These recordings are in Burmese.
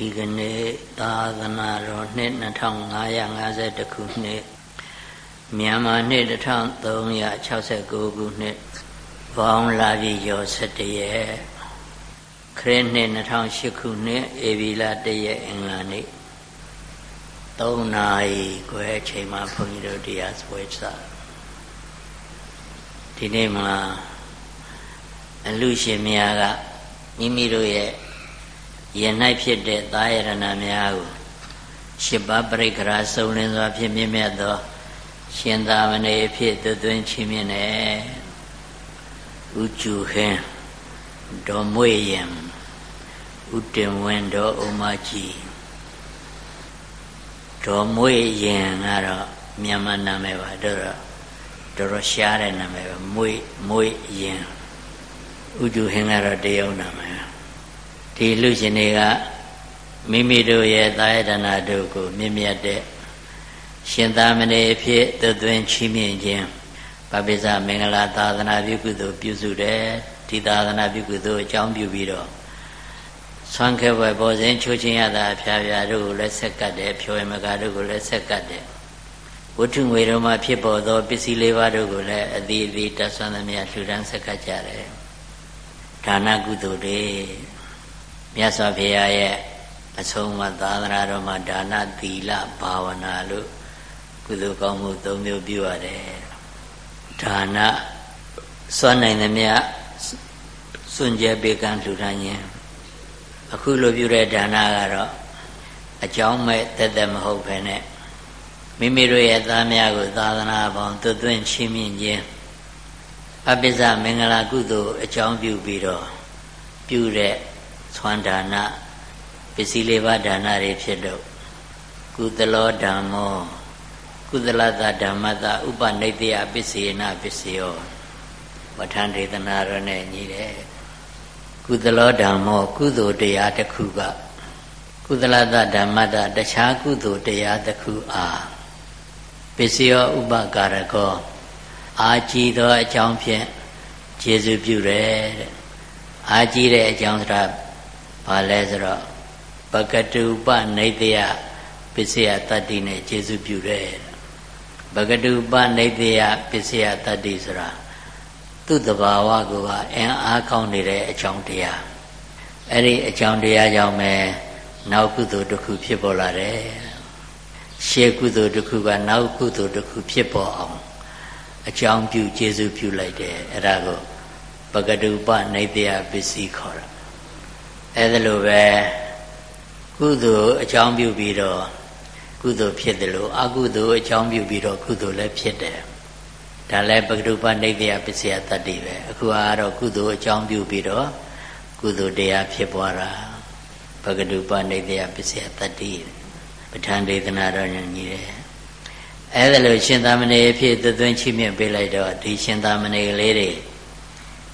ဒီကနေ့သာသနာတော်နှစ်2552ခုနှစ်မြန်မာနှစ်1369ခုနှစ်ဘောင်းလာပြည်ကျော်17ရက်ခရစ်နှစ်2008ခုနှစ်ဧပြီလ1ရက်အင်္ဂါနေ့3နာရီခွဲအချိန်မှာဘုန်းကြီးတို့တရားဆွဲချဒီနေ့မှာအလူရှင်များကမိမိတို့ရဲ့ ယင်၌ဖြစ်တဲ့သာယရဏများကိုရှစ်ပါးပရိက္ခရာစုံလင်စွာဖြစ်မြင့်မြတ်သော ရှင်သာမဏေဖြစ်သွသွင်းချီးမြှင့်တယ်ဥကျူဟင်းဒေါ်မွေယံဥတင်ဝင်းဒေါ်ဥမကြီးဒေါ်မွေယံကတော့မြန်မာနာမည်ပါတော့တော်တော်ရှားတဲ့နာမည်ပဲမွေမွေယံဥကျူဟင်းကတော့တရုတ်နာမည် ဒီလူရှင်တွေကမိမိတို့ရဲ့သာယတနာတို့ကိုမြင့်မြတ်တဲ့ရှင်သာမဏေဖြစ်သွသွင်းချီးမြှင့်ခြင်းပပိစမင်္ဂလာသာသနာပြုကုသိုလ်ပြုစုတယ်ဒီသာသနာပြုကုသိုလ်အကြောင်းပြုပြီးတော့ဆွမ်းခဲဘွယ်ပေါ်စဉ်ချိုးချင်းရတာအဖျားဖျားတို့ကိုလည်းဆက်ကတ်တယ်ဖြိုရမကာတို့ကိုလည်းဆက်ကတ်တယ်ဝတ္ထုငွေတော်မှာဖြစ်ပေါ်သောပစ္စည်းလေးပါးတို့ကိုလည်းအသည်အသည်တဆွမ်းသမျှလှူဒန်းဆက်ကတ်ကြတယ်ဒါနကုသိုလ်တွေ မြတ်စွာဘုရားရဲ့အဆုံးအမသာသနာတော်မှာဒါနသီလဘာဝနာလို့ကုသိုလ်ကောင်းမှု၃မျိုးပြုရတယ်ဒါနစွမ်းနိုင်သမျှစွန့်ကြဲပေးကမ်းလှူဒါန်းခြင်းအခုလိုပြုတဲ့ဒါနကတော့အကြောင်းမဲ့တက်တက်မဟုတ်ဘဲနဲ့မိမိတို့ရဲ့သားများကိုသာသနာပေါင်းသွတ်သွင်းချင်းမြင့်ခြင်းအပိစ္ဆမင်္ဂလာကုသိုလ်အကြောင်းပြုပြီးတော့ပြုတဲ့ သွမ်းဒါနပစ္စည်းလေးပါးဒါနတွေဖြစ်တော့ကုသလောဓမ္မောကုသလတဓမ္မတဥပနိတယပစ္စေနပစ္စယောဝဋ္ဌံဒေသနာရနဲ့ညီတယ်ကုသလောဓမ္မောကုသိုလ်တရားတစ်ခုကကုသလတဓမ္မတတခြားကုသိုလ်တရားတစ်ခုအားပစ္စယောဥပကာရကောအာကြည်သောအကြောင်းဖြင့်ကျေစုပြုတယ်တဲ့အာကြည်တဲ့အကြောင်းဆိုတာ ဘာလဲဆိုတော့ပကတုပနေတယပစ္စယတတ္တိနဲ့ကျေစုပြုတယ်ပကတုပနေတယပစ္စယတတ္တိဆိုတာသူ့တဘာဝကိုကအင်အားကောင်းနေတဲ့အကြောင်းတရားအဲ့ဒီအကြောင်းတရားကြောင့်ပဲနောက်ကုသိုလ်တစ်ခုဖြစ်ပေါ်လာတယ်ရှေးကုသိုလ်တစ်ခုကနောက်ကုသိုလ်တစ်ခုဖြစ်ပေါ်အောင်အကြောင်းပြုကျေစုပြုလိုက်တယ်အဲ့ဒါကိုပကတုပနေတယပစ္စည်းခေါ်တာ အဲဒါလိုပဲကုသိုလ်အကြောင်းပြုပြီးတော့ကုသိုလ်ဖြစ်တယ်လို့အကုသိုလ်အကြောင်းပြုပြီးတော့ကုသိုလ်လည်းဖြစ်တယ်ဒါလည်းပကတုပနိတယပစ္စယတတ္တိပဲအခုကတော့ကုသိုလ်အကြောင်းပြုပြီးတော့ကုသိုလ်တရားဖြစ်ပွားတာပကတုပနိတယပစ္စယတတ္တိပဋ္ဌာန်းဒေသနာတော်ညညီတယ်အဲဒါလို့ရှင်သာမဏေဖြစ်သွသွင်းချိမြင့်ပေးလိုက်တော့ဒီရှင်သာမဏေကလေးတွေ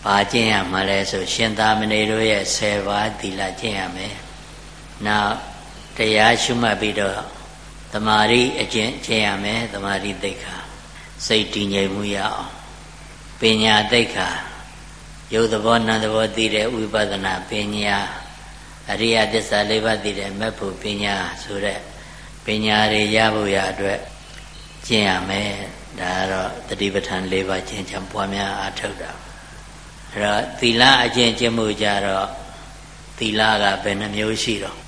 ဘာကျင့်ရမှာလဲဆိုရှင်သာမဏေတို့ရဲ့10ပါးသီလကျင့်ရမယ်။နောက်တရားရှုမှတ်ပြီးတော့တမာရီအကျင့်ကျင့်ရမယ်တမာရီသိက္ခာစိတ်တည်ငြိမ်မှုရအောင်ပညာသိက္ခာယုတ်သဘောနံသဘောသိတဲ့ဝိပဿနာပညာအရိယသစ္စာလေးပါးသိတဲ့မဲ့ဖို့ပညာဆိုတဲ့ပညာတွေရဖို့ရအတွက်ကျင့်ရမယ်ဒါကတော့တတိပဋ္ဌာန်၄ပါးကျင့်ကြံပွားများအားထုတ်တာ အဲ့တော့သီလအကျင့်ကျင့်မှုကြတော့သီလကဘယ်နှမျိုးရှိတော့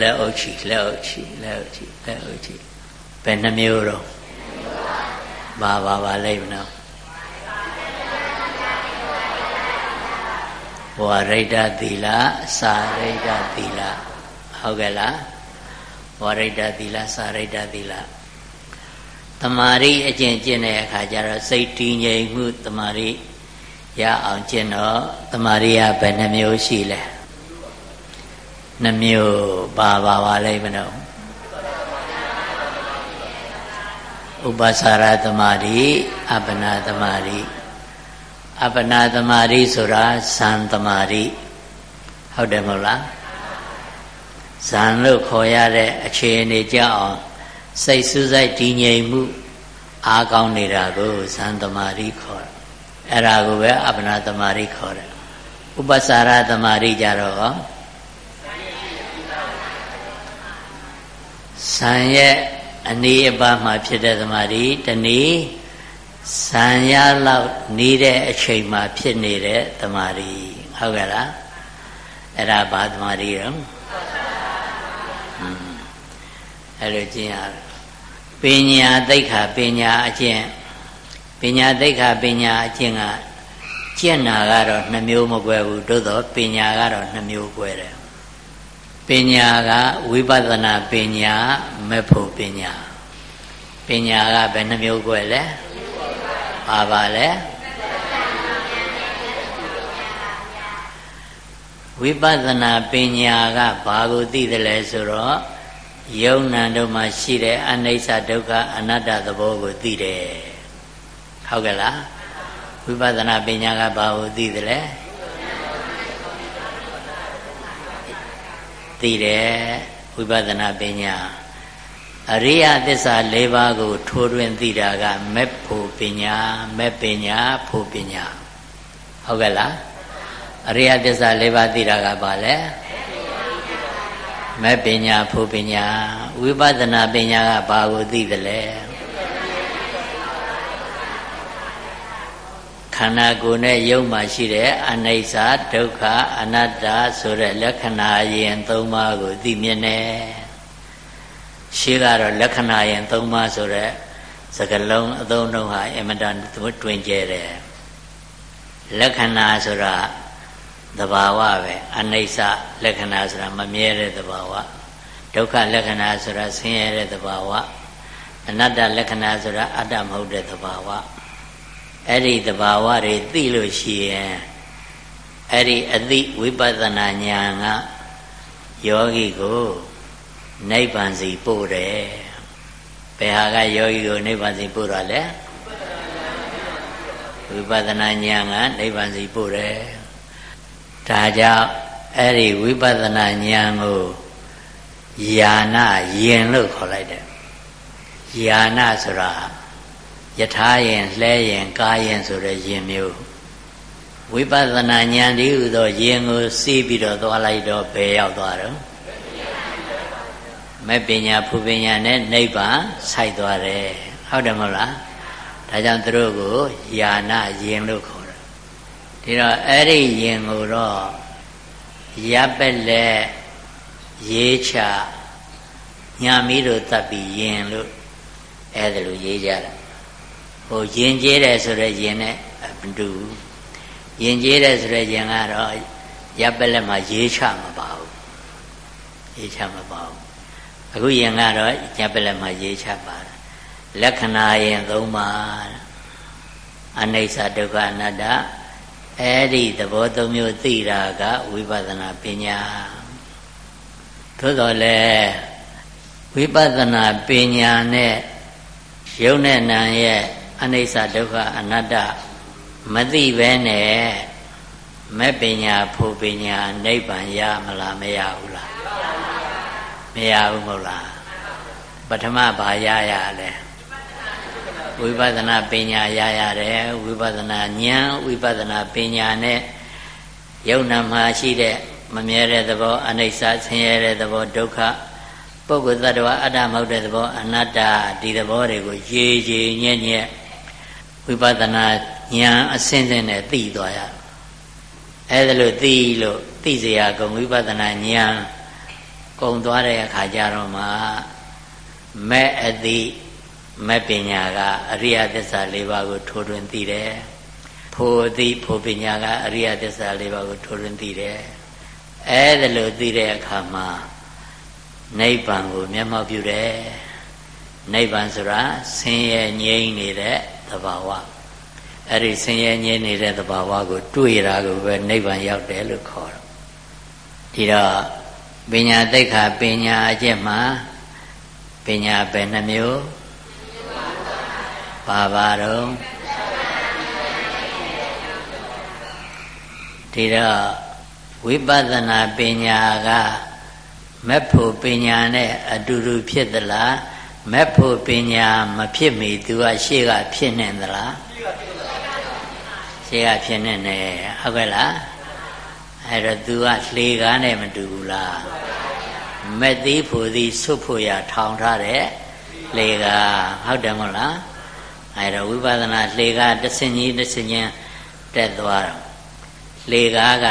လက်အုပ်ချီလက်အုပ်ချီလက်အုပ်ချီလက်အုပ်ချီဘယ်နှမျိုးတော့ဘာဘာပါလိမ့်မနော်ဝါရိတ္တသီလစာရိတ္တသီလဟုတ်ကဲ့လားဝါရိတ္တသီလစာရိတ္တသီလတမာရီအကျင့်ကျင့်တဲ့အခါကျတော့စိတ်တည်ငြိမ်မှုတမာရီ ရအောင်ကျင့်တော့တမာရိယဘယ်နှမျိုးရှိလဲနှမျိုးပါပါပါလိမ့်မလို့ဥပ္ပစာရသမာဓိအပ္ပနာသမာဓိအပ္ပနာသမာဓိဆိုတာဇန်သမာဓိဟုတ်တယ်မဟုတ်လားဇန်လို့ခေါ်ရတဲ့အခြေအနေကြောင့်စိတ်စူးစိုက်တည်ငြိမ်မှုအားကောင်းနေတာကိုဇန်သမာဓိခေါ် အဲ့ဒါကိုပဲအပ္ပနာသမารိခေါ်တယ်ဥပ္ပစာရသမารိကြတော့ ဇံရဲ့အနည်းအပါးမှာဖြစ်တဲ့သမာဓိတနည်းဇံရလောက်နေတဲ့အချိန်မှာဖြစ်နေတဲ့သမာဓိဟုတ်ကဲ့လားအဲ့ဒါဘာသမာဓိရောအဲ့လိုကျင့်ရတယ်ပညာသိက္ခာပညာအကျင့် ပညာသိက္ခာပညာအကျင့်ကကျင့်တာကတော့နှမျိုးမကွဲဘူးသို့တော့ပညာကတော့နှမျိုးကွဲတယ်ပညာကဝိပဿနာပညာမဲ့ဖို့ပညာပညာကဘယ်နှမျိုးကွဲလဲပါပါလဲဝိပဿနာပညာကဘာကိုသိတယ်လဲဆိုတော့ယုံနံတို့မှာရှိတဲ့အနိစ္စဒုက္ခအနတ္တသဘောကိုသိတယ် ဟုတ်ကဲ့လားဝိပဿနာပညာကဘာကိုသိတယ်လဲသိတယ်ဝိပဿနာပညာအရိယသစ္စာ၄ပါးကို ထိုးထွင်းသိတာကမက်ဖို့ပညာမက်ပညာဖို့ပညာဟုတ်ကဲ့လားအရိယသစ္စာ၄ပါးသိတာကဘာလဲမက်ပညာဖို့ပညာဝိပဿနာပညာကဘာကိုသိတယ်လဲ ခန္ဓာကိုယ်နဲ့ယုံမှရှိတဲ့အနိစ္စဒုက္ခအနတ္တဆိုတဲ့လက္ခဏာယင်၃ပါးကိုသိမြင်တယ်ရှေးကတော့လက္ခဏာယင်၃ပါးဆိုတဲ့စကလုံးအသုံးနှုန်းဟာအမတန်တွင်ကျဲတယ်လက္ခဏာဆိုတာသဘာဝပဲအနိစ္စလက္ခဏာဆိုတာမမြဲတဲ့သဘာဝဒုက္ခလက္ခဏာဆိုတာဆင်းရဲတဲ့သဘာဝအနတ္တလက္ခဏာဆိုတာအတ္တမဟုတ်တဲ့သဘာဝ အဲ့ဒီသဘာဝတွေသိလို့ရှိရင်အဲ့ဒီအသိဝိပဿနာဉာဏ်ကယောဂီကိုနိဗ္ဗာန်စီပို့တယ်ဘယ်ဟာကယောဂီကိုနိဗ္ဗာန်စီပို့တာလဲဝိပဿနာဉာဏ်ကနိဗ္ဗာန်စီပို့တယ်ဒါကြောင့်အဲ့ဒီဝိပဿနာဉာဏ်ကိုယာနာယင်လို့ခေါ်လိုက်တယ်ယာနာဆိုတာ ယထာယင်လှဲယင်ကားယင်ဆိုတဲ့ယင်မျိုးဝိပဿနာဉာဏ်ဒီဟုသောယင်ကိုစီးပြီးတော့သွားလိုက်တော့ဘယ်ရောက်သွားတော့မဲ့ပညာဖူပညာနဲ့နိဗ္ဗာန်ဆိုက်သွားတယ်ဟုတ်တယ်မဟုတ်လားဒါကြောင့်သူတို့ကိုယာနာယင်လို့ခေါ်တယ်ဒီတော့အဲ့ဒီယင်ကိုတော့ရပ်ပက်လက်ရေးချညာမီးတို့တတ်ပြီးယင်လို့အဲ့ဒါလိုရေးကြတာ ဟိုယင်ကျေးတယ်ဆိုတော့ယင်နဲ့မတူယင်ကျေးတယ်ဆိုတော့ယင်ကတော့ရပ်ပက်လက်မှာရေးချမပါဘူးရေးချမပါဘူးအခုယင်ကတော့ရပ်ပက်လက်မှာရေးချပါတယ်လက္ခဏာယင်သုံးပါအနိစ္စဒုက္ခအနတ္တအဲ့ဒီသဘောသုံးမျိုးသိတာကဝိပဿနာပညာသို့တော်လည်းဝိပဿနာပညာနဲ့ယုံနဲ့နံရဲ့ အနိစ္စဒုက္ခအနတ္တမသိပဲနဲ့မဲ့ပညာဖို့ပညာနိဗ္ဗာန်ရမလားမရဘူးလားမရဘူးမဟုတ်လားပထမဘာရရလဲဝိပဿနာပညာရရတယ်ဝိပဿနာဉာဏ်ဝိပဿနာပညာနဲ့ယုံနာမှာရှိတဲ့မမြဲတဲ့သဘောအနိစ္စဆင်းရဲတဲ့သဘောဒုက္ခပုဂ္ဂိုလ်သတ္တဝါအတ္တမဟုတ်တဲ့သဘောအနတ္တဒီသဘောတွေကိုရေရေညက်ညက် ဝိပဿနာဉာဏ်အစင်းစင်းနဲ့သိသွားရအဲဒါလို့သိလို့သိเสียကုန်ဝိပဿနာဉာဏ်ကုံသွားတဲ့အခါကျတော့မှမဲ့အသိမဲ့ပညာကအရိယသစ္စာ၄ပါးကိုထိုးထွင်းသိတယ်ဖို့အသိဖို့ပညာကအရိယသစ္စာ၄ပါးကိုထိုးထွင်းသိတယ်အဲဒါလို့သိတဲ့အခါမှာနိဗ္ဗာန်ကိုမျက်မှောက်ပြုတယ်နိဗ္ဗာန်ဆိုတာဆင်းရဲငြိမ်းနေတဲ့ သဘာဝအဲ့ဒီဆင်းရဲငြိမ်းနေတဲ့သဘာဝကို တွေ့တာကိုပဲနိဗ္ဗာန်ရောက်တယ်လို့ခေါ်တော့ဒီတော့ပညာတိတ်ခါပညာအကျင့်မှာပညာပဲနှမျိုးပါပါတော့ဒီတော့ဝိပဿနာပညာကမက်ဖို့ပညာနဲ့အတူတူဖြစ်သလား မက်ဖို့ပညာမဖြစ်မီသူကရှေ့ကဖြစ်နေသလားရှေ့ကဖြစ်နေနေဟုတ်ကဲ့လားအဲ့တော့ तू ကလှေကားနဲ့မတူဘူးလားမက်သီးဖို့သည်ဆွတ်ဖို့ရထောင်ထားတဲ့လေကဟုတ်တယ်မဟုတ်လားအဲဒါဝိပဿနာလေကတဆင်ကြီးတဆင်ချင်းတက်သွားတော့လေကားက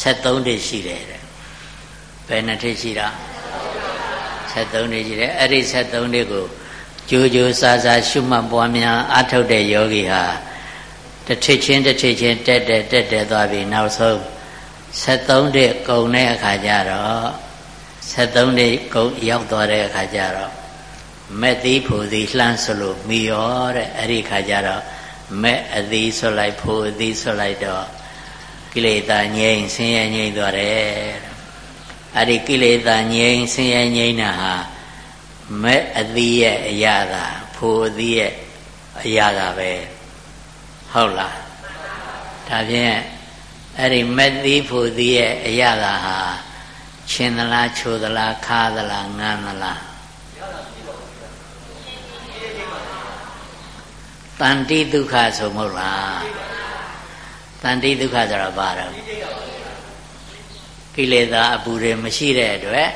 73တိရှိတယ်တဲ့ဘယ်နှစ်ထိရှိတာ 73တိရှိတယ်အဲ့ဒီ73တိကိုကြိုးကြိုးစားစားရှုမှတ်ပွားများအထုတ်တဲ့ယောဂီဟာတစ်ထစ်ချင်းတစ်ထစ်ချင်းတက်တက်တက်တက်သွားပြီနောက်ဆုံး73တိကုံတဲ့အခါကျတော့73တိကုံရောက်သွားတဲ့အခါကျတော့မက်သီးဖို့သီးလှမ်းဆိုလို့မိရောတဲ့အဲ့ဒီခါကျတော့မဲ့အသီးဆွလိုက်ဖို့အသီးဆွလိုက်တော့ကိလေသာငြိမ်းဆင်းရဲငြိမ်းသွားတယ် အဲ့ဒီကိလေသာငြိမ်းဆင်းရဲငြိမ်းတာဟာမဲ့အသီးရဲ့အရာသာဖို့အသီးရဲ့အရာသာပဲဟုတ်လားဒါဖြင့်အဲ့ဒီမဲ့သီးဖို့သီးရဲ့အရာသာဟာရှင်သလားချိုသလားခါသလားငန်းသလားတန်တိဒုက္ခဆိုမဟုတ်လားတန်တိဒုက္ခဆိုတာဘာလဲ ကိလေသာအပူတွေမရှိတဲ့အတွက်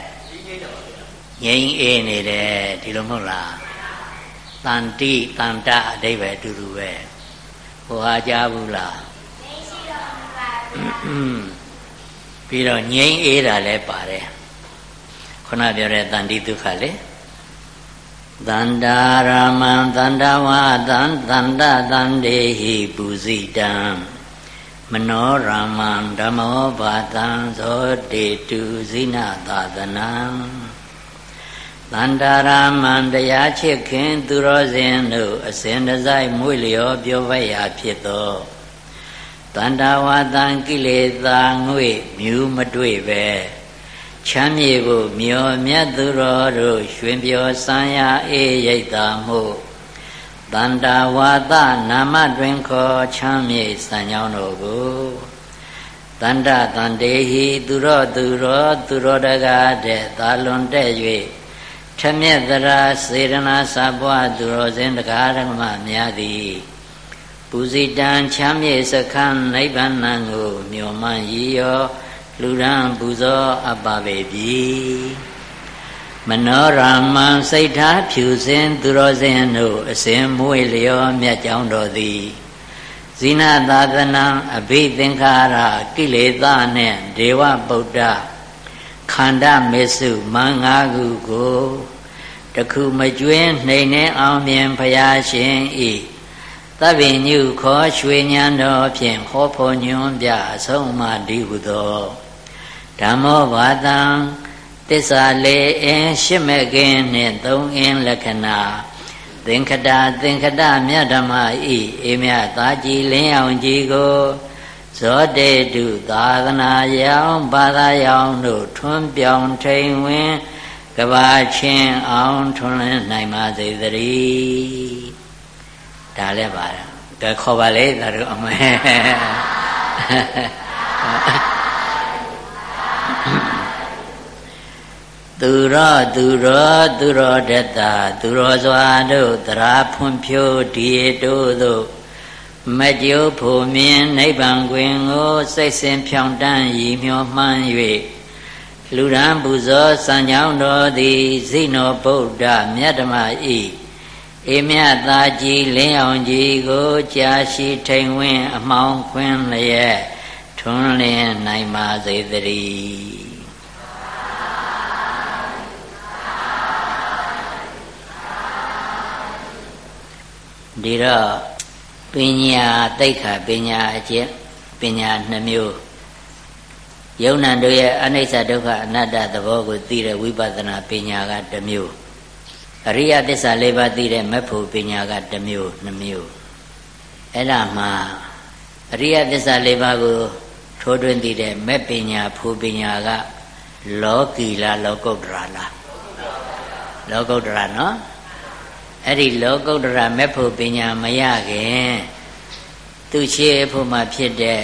ငြိမ်းအေးနေတယ်ဒီလိုမဟုတ်လားတန်တိတန်တအဓိပ္ပာယ်အတူတူပဲဟိုဟာကြားဘူးလားပြီးတော့ငြိမ်းအေးတာလည်းပါတယ်ခုနပြောတဲ့တန်တိဒုက္ခလေသန္တာရမံသန္တဝါသံသန္တသန္တေဟိပုဇိတံ မနောရမံဓမ္မောဘာတံဇောတေတုဇိနသာသနံသန္တာရမံတရားချစ်ခင်သူတော်စင်တို့အစဉ်တစိုက်မွေလျောပြောဝဲရာဖြစ်သောတန္တာဝါတံကိလေသာငွေမြူးမတွေ့ပဲချမ်းမြေကိုမျောမြတ်သူတော်တို့ရွှင်ပြောစံရအေးရိတ်တာမှု တန္တာဝါဒနာမတွင်ခေါ်ချမ်းမြေစံကြောင်းတို့ကိုတန္တတန်တေဟိသူတော်သူတော်သူတော်တကားတဲ့သာလွန်တဲ့၍ထမြက်သရာစေရနာစပွားသူတော်စင်တကားဓမ္မများသည်ပူဇိတံချမ်းမြေစခန်းနိဗ္ဗာန်ကို မျောမှန်ရည်ရောလူရန်ပူဇော်အပ်ပါပေပြီ မနောရမံစိတ်ထားဖြူစင်သူတော်စင်တို့အစဉ်မွေလျောမြတ်ကြောင်းတော်သည်ဇိနသာသနာအဘိသင်္ခါရကိလေသာနှင့်ဒေဝဗုဒ္ဓခန္ဓာမေစုမင်္ဂါကုကိုတခုမကျွင်းနှိမ်နှင်းအောင်မြင်ဖရာရှင်ဤသဗ္ဗညုခောရွှေညံတော်ဖြင့်ဟောဖို့ညွန်ပြအဆုံးမဒီဟုသောဓမ္မောဘာတံ သစ္စာလေးအင်းရှစ်မဲ့ခင်နှင့်သုံးအင်းလက္ခဏာသင်္ခတာသင်္ခတမြတ်ဓမ္မဤအေမြသာကြည်လင်းအောင်ကြည်ကိုဇောတေတုသာသနာယောင်ဘာသာယောင်တို့ထွန်းပြောင်ထိန်ဝင်ကဘာချင်းအောင်ထွန်းလင်းနိုင်ပါစေတည်းဒါလည်းပါကဲခေါ်ပါလေဒါတို့အမဲ သူရောသူရောသူရောတတသူရောစွာတို့တရာဖွံ့ဖြိုးဒီတို့သို့မကြိုးဖို့မြင်နိဗ္ဗာန်တွင်ကိုစိတ်စဉ်ဖြောင်းတန်းရည်မျှောမှန်း၍လူရန်ပူဇော်စံကြောင်းတော်သည်ဇိနောဗုဒ္ဓမြတ်ဓမ္မဤအေမြတ်သာကြည်လင်းအောင်ကြီးကိုကြာရှိထိန်ဝင်းအမောင်းခွင်းလျက်ထွန်းလင်းနိုင်ပါစေတည်း ဒီတော့ပညာတိတ်ခါပညာအကျင့်ပညာနှမျိုးယုံ nant တို့ရဲ့အနိစ္စဒုက္ခအနတ္တသဘောကိုသိတဲ့ဝိပဿနာပညာကတစ်မျိုးအရိယသစ္စာ၄ပါးသိတဲ့မက်ဖို့ပညာကတစ်မျိုးနှမျိုးအဲ့ဒါမှအရိယသစ္စာ၄ပါးကိုထိုးထွင်းသိတဲ့မက်ပညာဖို့ပညာကလောကီလားလောကုတ္တရာလားလောကုတ္တရာနော် အဲ့ဒီလောကုတ္တရာမဲ့ဖို့ပညာမရခင်သူရှိဖို့မှဖြစ်တဲ့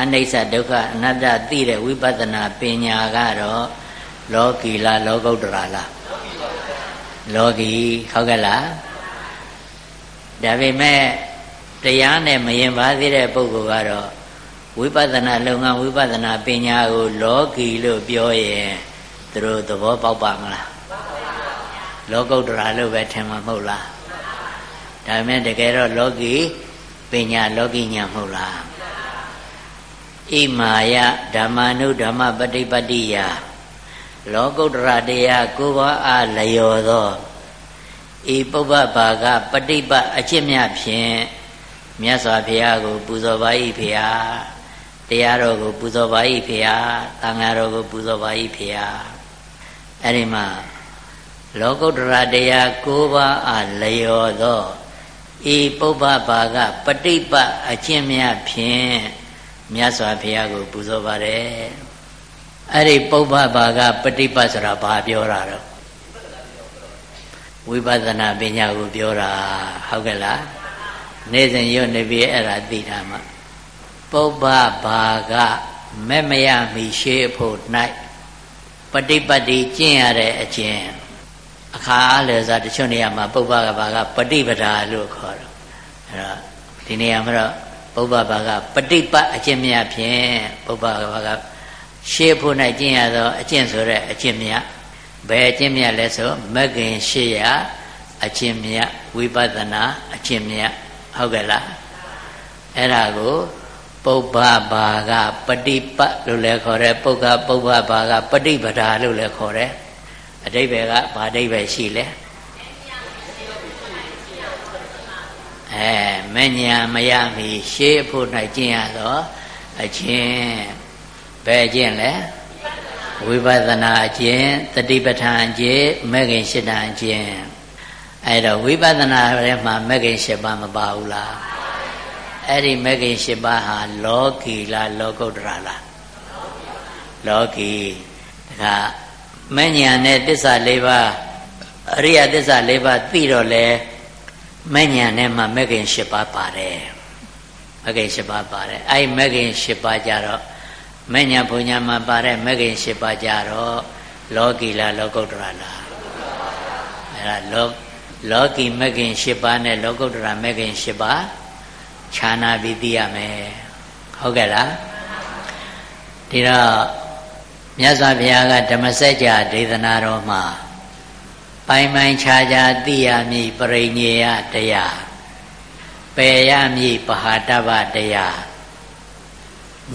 အနိစ္စဒုက္ခအနတ္တသိတဲ့ဝိပဿနာပညာကတော့လောကီလားလောကုတ္တရာလားလောကီဟုတ်ကဲ့လားဒါပေမဲ့တရားနဲ့မရင်ပါသေးတဲ့ပုဂ္ဂိုလ်ကတော့ဝိပဿနာလုပ်ငန်းဝိပဿနာပညာကိုလောကီလို့ပြောရင်သူတို့သဘောပေါက်ပါမလား လောကုတ္တရာလို့ပဲထင်မှာမဟုတ်လားဒါပေမဲ့တကယ်တော့လောကီပညာလောကီညာမဟုတ်လားဣမာယဓမ္မနုဓမ္မပฏิပတ္တိယလောကုတ္တရာတရားကိုးပါးအားလျော်သောဤပုဗ္ဗဘာကပฏิပတ်အကျင့်မြဖြင့်မြတ်စွာဘုရားကို ပူဇော်ပါ၏ဖေဟာတရားတော်ကို ပူဇော်ပါ၏ဖေဟာသံဃာတော်ကို ပူဇော်ပါ၏ဖေဟာအဲ့ဒီမှာ လောကုတ္တရာတရား၉ပါးအားလျော်သောဤပုဗ္ဗဘာကပฏิပတ်အကျင့်မြဖြင့်မြတ်စွာဘုရားကိုပူဇော်ပါတယ်အဲ့ဒီပုဗ္ဗဘာကပฏิပတ်ဆိုတာဘာပြောတာတော့ဝိပဿနာပညာကိုပြောတာဟုတ်ကဲ့လားနေ့စဉ်ရွတ်နေပြီအဲ့ဒါသိတာမှပုဗ္ဗဘာကမဲ့မရမီရှေးဖို့၌ပฏิပတ်တိကျင့်ရတဲ့အကျင့် အခါအားလည်စားတချို့နေရာမှာပုဗ္ဗဘာကပฏิပဒါလို့ခေါ်တယ်အဲ့တော့ဒီနေရာမှာတော့ပုဗ္ဗဘာကပฏิပတ်အကျင့်မြတ်ဖြင့်ပုဗ္ဗဘာကရှေးဖို့၌ကျင့်ရသောအကျင့်ဆိုတဲ့အကျင့်မြတ်ဘယ်အကျင့်မြတ်လဲဆိုမဂ္ဂင်ရှေ့ရအကျင့်မြတ်ဝိပဿနာအကျင့်မြတ်ဟုတ်ကဲ့လားအဲ့ဒါကိုပုဗ္ဗဘာကပฏิပတ်လို့လည်းခေါ်တယ်ပုဂ္ဂပုဗ္ဗဘာကပฏิပဒါလို့လည်းခေါ်တယ် အတိဘယ်ကဘာအတိဘယ်ရှိလဲအဲမညာမရမီရှေးဖို့၌ကျင့်ရတော့အချင်းဘယ်ကျင့်လဲဝိပဿနာအကျင့်တတိပဋ္ဌာန်အကျင့်မဂ္ဂင်၈တန်အကျင့်အဲ့တော့ဝိပဿနာထဲမှာမဂ္ဂင်၈ပါးမပါဘူးလားအဲ့ဒီမဂ္ဂင်၈ပါးဟာလောကီလားလောကုတ္တရာလားလောကီဒါက မဉ္ဇဏ်နဲ့တစ္ဆာ၄ပါးအရိယတစ္ဆာ၄ပါးသိတော့လေမဉ္ဇဏ်နဲ့မှမဂ္ဂင်၈ပါးပါတယ်မဂ္ဂင်၈ပါးပါတယ်အဲ့ဒီမဂ္ဂင်၈ပါးကြတော့မဉ္ဇဏ်ဘုံညာမှာပါတဲ့မဂ္ဂင်၈ပါးကြတော့လောကီလားလောကုတ္တရာလားအဲ့ဒါလောလောကီမဂ္ဂင်၈ပါးနဲ့လောကုတ္တရာမဂ္ဂင်၈ပါးခြားနာပြီးသိရမယ်ဟုတ်ကဲ့လားဒီတော့ မြတ်စွာဘုရားကဓမ္မစကြာဒေသနာတော်မှာပိုင်ပိုင်ခြားခြားသိရမည်ပရိညေယတရားပယ်ရမည်ပဟာတဗတရား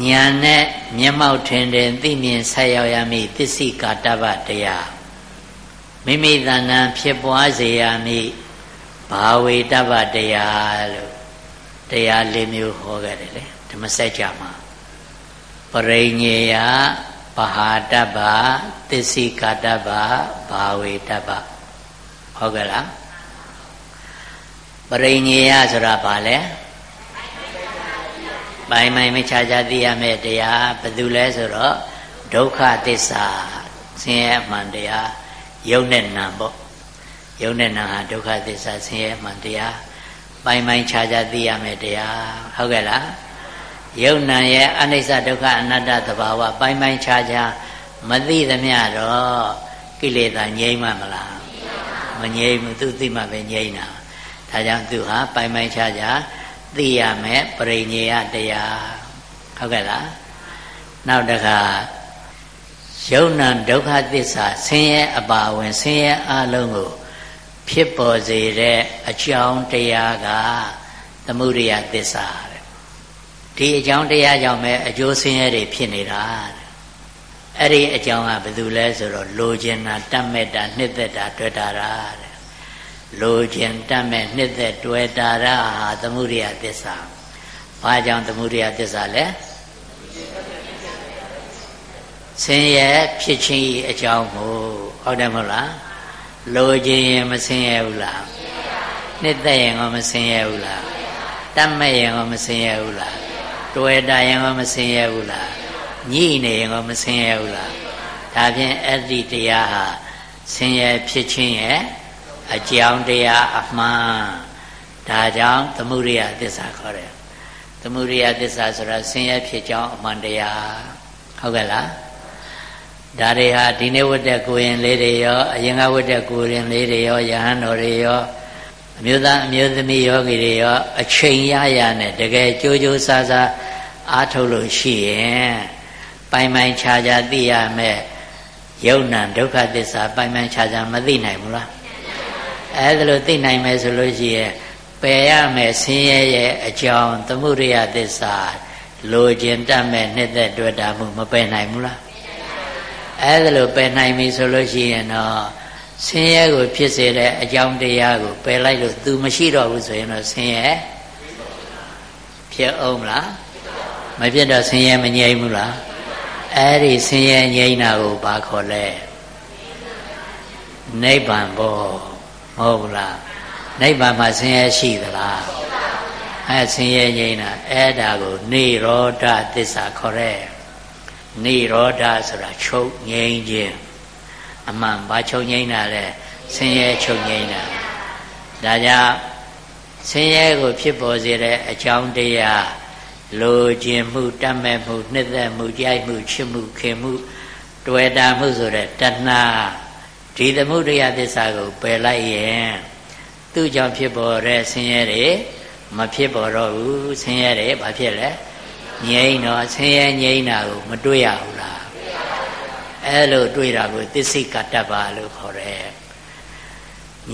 ညာနဲ့မျက်မှောက်ထင်ထင်သိမြင်ဆက်ရောက်ရမည်သစ္စိကာတဗတရားမိမိတဏ္ဍာဖြစ်ပွားစေရမည်ဘာဝေတဗတရားလို့တရား၄မျိုးဟောခဲ့တယ်လေဓမ္မစကြာမှာပရိညေယ ပဟာတဗ္ဗသစ္စိကာတဗ္ဗဘာဝေတဗ္ဗဟုတ်ကဲ့လားပရိညေယဆိုတာဘာလဲပိုင်ပိုင်မချာချာသိရမယ့်တရားဘယ်သူလဲဆိုတော့ဒုက္ခသစ္စာဆင်းရဲမှန်တရားယုံနဲ့နာပေါ့ယုံနဲ့နာဟာဒုက္ခသစ္စာဆင်းရဲမှန်တရားပိုင်ပိုင်ခြားခြားသိရမယ်တရားဟုတ်ကဲ့လား ယုံနာရဲ့အနိစ္စဒုက္ခအနတ္တသဘာဝပိုင်ပိုင်ခြားခြားမသိသမျှတော့ကိလေသာငြိမ့်မှမလားမငြိမ့်ဘူးသူသိမှပဲငြိမ့်တာဒါကြောင့်သူဟာပိုင်ပိုင်ခြားခြားသိရမယ်ပရိညေယတရားဟုတ်ကဲ့လားနောက်တခါယုံနာဒုက္ခသစ္စာဆင်းရဲအပါဝင်ဆင်းရဲအလုံးကိုဖြစ်ပေါ်စေတဲ့အကြောင်းတရားက သမုဒိယသစ္စာတဲ့ ဒီအကြောင်းတရားကြောင့်ပဲအကျိုးဆင်းရဲတွေဖြစ်နေတာတဲ့အဲ့ဒီအကြောင်းကဘယ်သူလဲဆိုတော့လိုချင်တာတတ်မဲ့တာနှစ်သက်တာတွေ့တာတဲ့လိုချင်တတ်မဲ့နှစ်သက်တွေ့တာဟာသမုဒိယသစ္စာဘာကြောင့်သမုဒိယသစ္စာလဲဆင်းရဲဖြစ်ခြင်းအကြောင်းကိုဟုတ်တယ်မဟုတ်လားလိုချင်ရင်မဆင်းရဲဘူးလားနှစ်သက်ရင်ရောမဆင်းရဲဘူးလားတတ်မဲ့ရင်ရောမဆင်းရဲဘူးလား တွေ့တာရင်ရောမဆင်းရဲဘူးလားညှိနေရင်ရောမဆင်းရဲဘူးလားဒါဖြင့်အဲ့ဒီတရားဟာဆင်းရဲဖြစ်ခြင်းရဲ့အကြောင်းတရားအမှန်ဒါကြောင့်သမုဒိယသစ္စာခေါ်တယ်သမုဒိယသစ္စာဆိုတာဆင်းရဲဖြစ်ကြောင်းအမှန်တရားဟုတ်ကဲ့လားဒါတွေဟာဒီနေ့ဝတ်တဲ့ကိုရင်လေးတွေရောအရင်ကဝတ်တဲ့ကိုရင်လေးတွေရောယဟန်တော်တွေရောအ မျိုးသားအမျိုးသမီးယောဂီတွေရောအချိန်ရရနဲ့တကယ်ကြိုးကြိုးစားစားအားထုတ်လို့ရှိရင်ပိုင်ပိုင်ခြားခြားသိရမယ်ယုံနာဒုက္ခသစ္စာပိုင်ပိုင်ခြားခြားမသိနိုင်ဘူးလားအဲဒါလို့သိနိုင်မယ်ဆိုလို့ရှိရင်ပယ်ရမယ်ဆင်းရဲရဲ့အကြောင်းသမှုရိယသစ္စာလိုခြင်းတတ်မဲ့နှစ်သက်တွေ့တာမှုမပယ်နိုင်ဘူးလားအဲဒါလို့ပယ်နိုင်ပြီဆိုလို့ရှိရင်တော့ ဆင်းရဲကိုဖြစ်စေတဲ့အကြောင်းတရားကိုပယ်လိုက်လို့ तू မရှိတော့ဘူးဆိုရင်တော့ဆင်းရဲဖြစ်အောင်မလားမဖြစ်တော့ဆင်းရဲမငြိမ်းဘူးလားအဲ့ဒီဆင်းရဲငြိမ်းတာကိုဘာခေါ်လဲနိဗ္ဗာန်ဘောမဟုတ်ဘူးလားနိဗ္ဗာန်မှာဆင်းရဲရှိသလားအဲဆင်းရဲငြိမ်းတာအဲ့ဒါကိုនិရောဓသစ္စာခေါ်ရဲនិရောဓဆိုတာချုပ်ငြိမ်းခြင်း အမှန်ဘာချုပ်ငြိမ်းတာလဲဆင်းရဲချုပ်ငြိမ်းတာဒါကြောင့်ဆင်းရဲကိုဖြစ်ပေါ်စေတဲ့အကြောင်းတရားလိုခြင်းမှုတတ်မဲ့မှုနှစ်သက်မှုကြိုက်မှုချစ်မှုခင်မှုတွေ့တာမှုဆိုတဲ့တဏှာဒီသမှုတရားသစ္စာကိုပယ်လိုက်ရင်သူ့ကြောင့်ဖြစ်ပေါ်တဲ့ဆင်းရဲတွေမဖြစ်ပေါ်တော့ဘူးဆင်းရဲတွေဘာဖြစ်လဲငြိမ်းတော့ဆင်းရဲငြိမ်းတာကိုမတွေ့ရဘူးလား အဲ့လိုတွေ့တာကိုသစ္စိကတ္တပါလို့ခေါ်တယ်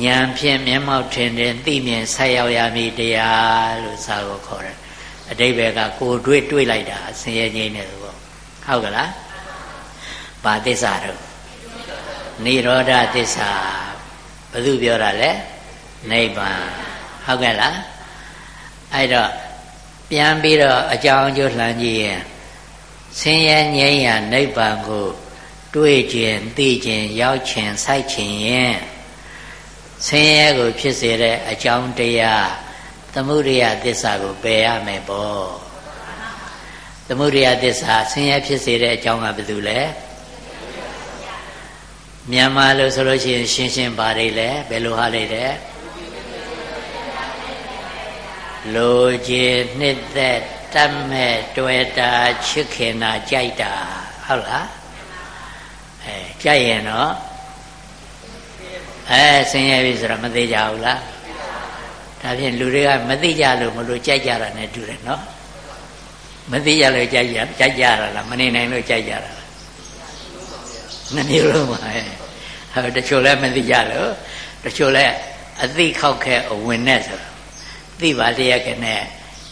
ဉာဏ်ဖြင့်မျက်မှောက်ထင်တယ်သိမြင်ဆက်ရောက်ရမည်တရားလို့စာကိုခေါ်တယ်အတိဘယ်ကကိုတွေ့တွေ့လိုက်တာဆင်းရဲငြိမ်းတဲ့သဘောဟုတ်ကလားဘာသစ္စာတော့နိရောဓသစ္စာဘယ်သူပြောတာလဲနိဗ္ဗာန်ဟုတ်ကဲ့လားအဲ့တော့ပြန်ပြီးတော့အကြောင်းအကျိုးလှမ်းကြည့်ရင်ဆင်းရဲငြိမ်းရာနိဗ္ဗာန်ကို တွေ့ခြင်းသိခြင်းရောက်ခြင်းစိုက်ခြင်းရင်ဆင်းရဲကိုဖြစ်စေတဲ့အကြောင်းတရားသမုဒိယသစ္စာကိုပယ်ရမယ်ပေါ့သမုဒိယသစ္စာဆင်းရဲဖြစ်စေတဲ့အကြောင်းကဘာလို့လဲမြန်မာလို့ဆိုလို့ရှိရင်ရှင်းရှင်းပါလေလေဘယ်လိုဟာလေတဲ့လိုချင်နှစ်သက်တတ်မဲ့တွေ့တာချစ်ခင်တာကြိုက်တာဟုတ်လား အဲကြိုက်ရင်တော့အဲဆင်းရဲပြီဆိုတော့မသေးကြဘူးလားဒါဖြင့်လူတွေကမသိကြလို့မလို့ကြိုက်ကြတာနဲ့တူတယ်နော်မသိကြလို့ကြိုက်ကြကြိုက်ကြတာလားမနေနိုင်လို့ကြိုက်ကြတာလားနှမျိုးလုံးပါအဲဟိုတချို့လည်းမသိကြလို့တချို့လည်းအသိခောက်ခဲအဝင်နဲ့ဆိုသိပါလျက်ကနဲ့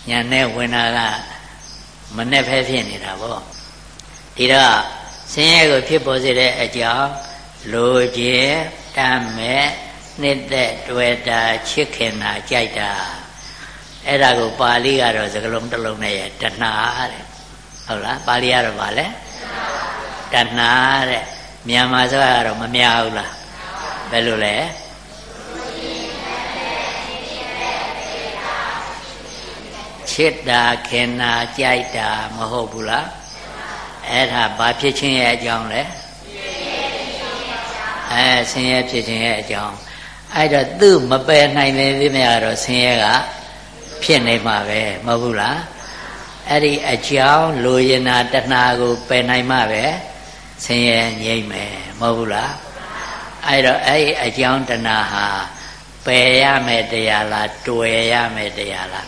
ညာနဲ့ဝင်တာကမနဲ့ဖဲဖြစ်နေတာပေါ့ဒီတော့ ဆင်းရဲကိုဖြစ်ပေါ်စေတဲ့အကြောင်းလိုခြင်းတမ်းမဲ့နှစ်သက်တွေ့တာချစ်ခင်တာကြိုက်တာအဲ့ဒါကိုပါဠိကတော့စကလုံးတစ်လုံးနဲ့ရတဏှာတဲ့ဟုတ်လားပါဠိကတော့ဗာလဲတဏှာတဲ့မြန်မာစကားကတော့မများဘူးလားဘယ်လိုလဲချစ်တာခင်တာကြိုက်တာမဟုတ်ဘူးလား အဲ့ဒါဘာဖြစ်ခြင်းရဲ့အကြောင်းလဲအဲဆင်းရဲဖြစ်ခြင်းရဲ့အကြောင်းအဲ့တော့သူ့မပယ်နိုင်လေသေးမြတော့ဆင်းရဲကဖြစ်နေမှာပဲမဟုတ်ဘူးလားအဲ့ဒီအကြောင်းလိုရနာတဏှာကိုပယ်နိုင်မှပဲဆင်းရဲငြိမ့်မယ်မဟုတ်ဘူးလားအဲ့တော့အဲ့ဒီအကြောင်းတဏှာဟာပယ်ရမယ်တရားလားတွေ့ရမယ်တရားလား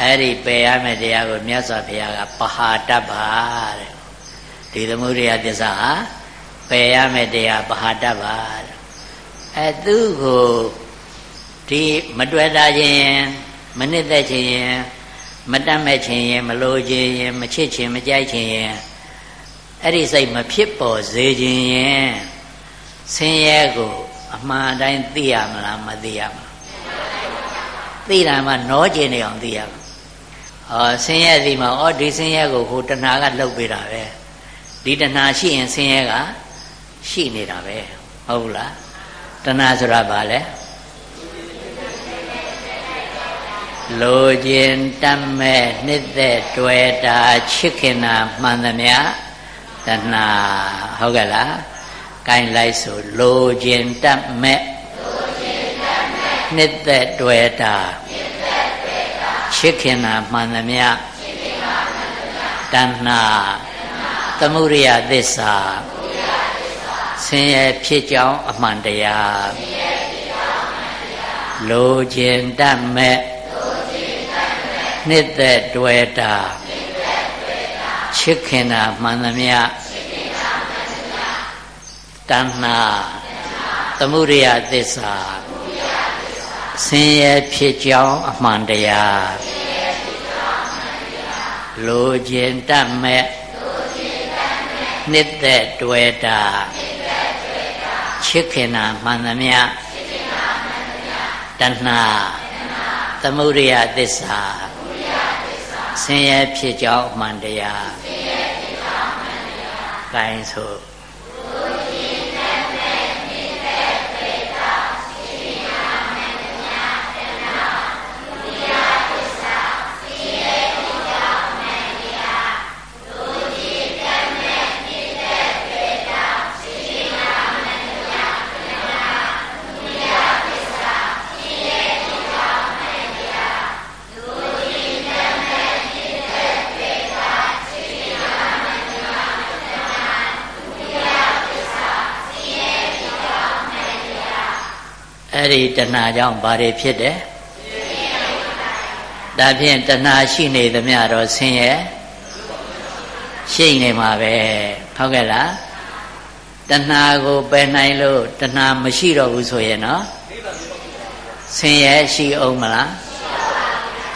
အဲ့ဒီပယ်ရမယ်တရားကိုမြတ်စွာဘုရားကပဟာတ္တပါတဲ့ဒီသမုဒိယသစ္စာဟာပယ်ရမယ်တရားပဟာတ္တပါတဲ့အဲသူ့ကိုဒီမတွေ့တာခြင်းမနစ်သက်ခြင်းမတတ်မဲ့ခြင်းမလိုခြင်းမချစ်ခြင်းမကြိုက်ခြင်းအဲ့ဒီစိတ်မဖြစ်ပေါ်စေခြင်းရင်ဆင်းရဲကိုအမှန်တိုင်းသိရမလားမသိရမလားသိတာမှနောကျင်နေအောင်သိရမှာ ဟောဆင်းရဲဒီမှာဩဒီဆင်းရဲကိုဟိုတဏှာကလှုပ်ပေးတာပဲဒီတဏှာရှိရင်ဆင်းရဲကရှိနေတာပဲဟုတ်ဘူးလားတဏှာဆိုတာဘာလဲလိုခြင်းတတ်မဲ့နှစ်သက်တွေ့တာချစ်ခင်တာမှန်သမျှတဏှာဟုတ်ကဲ့လားကိုင်းလိုက်ဆိုလိုခြင်းတတ်မဲ့နှစ်သက်တွေ့တာချစ် ခင်တာမှန်သမျှတဏှာသမုဒိယသစ္စာဆင်းရဲဖြစ်ကြောင်းအမှန်တရားလိုခြင်းတတ်မဲ့နှစ်သက်တွေ့တာချစ်ခင်တာမှန်သမျှတတဏ္ဏသမုဒယသစ္စာ ဆင်းရဲဖြစ်ကြောင်းအမှန်တရားလိုခြင်းတတ်မဲ့နှစ်သက်တွေ့တာချစ်ခင်တာမှန်သမျှတဏှာသမုဒယသစ္စာဆင်းရဲဖြစ်ကြောင်းအမှန်တရားဆင်းရဲဖြစ်ကြောင်းအမှန်တရား gain ဆို အဲ့ဒီတဏှာကြောင့်ဘာတွေဖြစ်တယ်ဒါဖြင့်တဏှာရှိနေသမျှတော့ဆင်းရဲရှိနေမှာပဲဟုတ်ကဲ့လားတဏှာကိုပယ်နိုင်လို့တဏှာမရှိတော့ဘူးဆိုရင်နော်ဆင်းရဲရှိအောင်မလား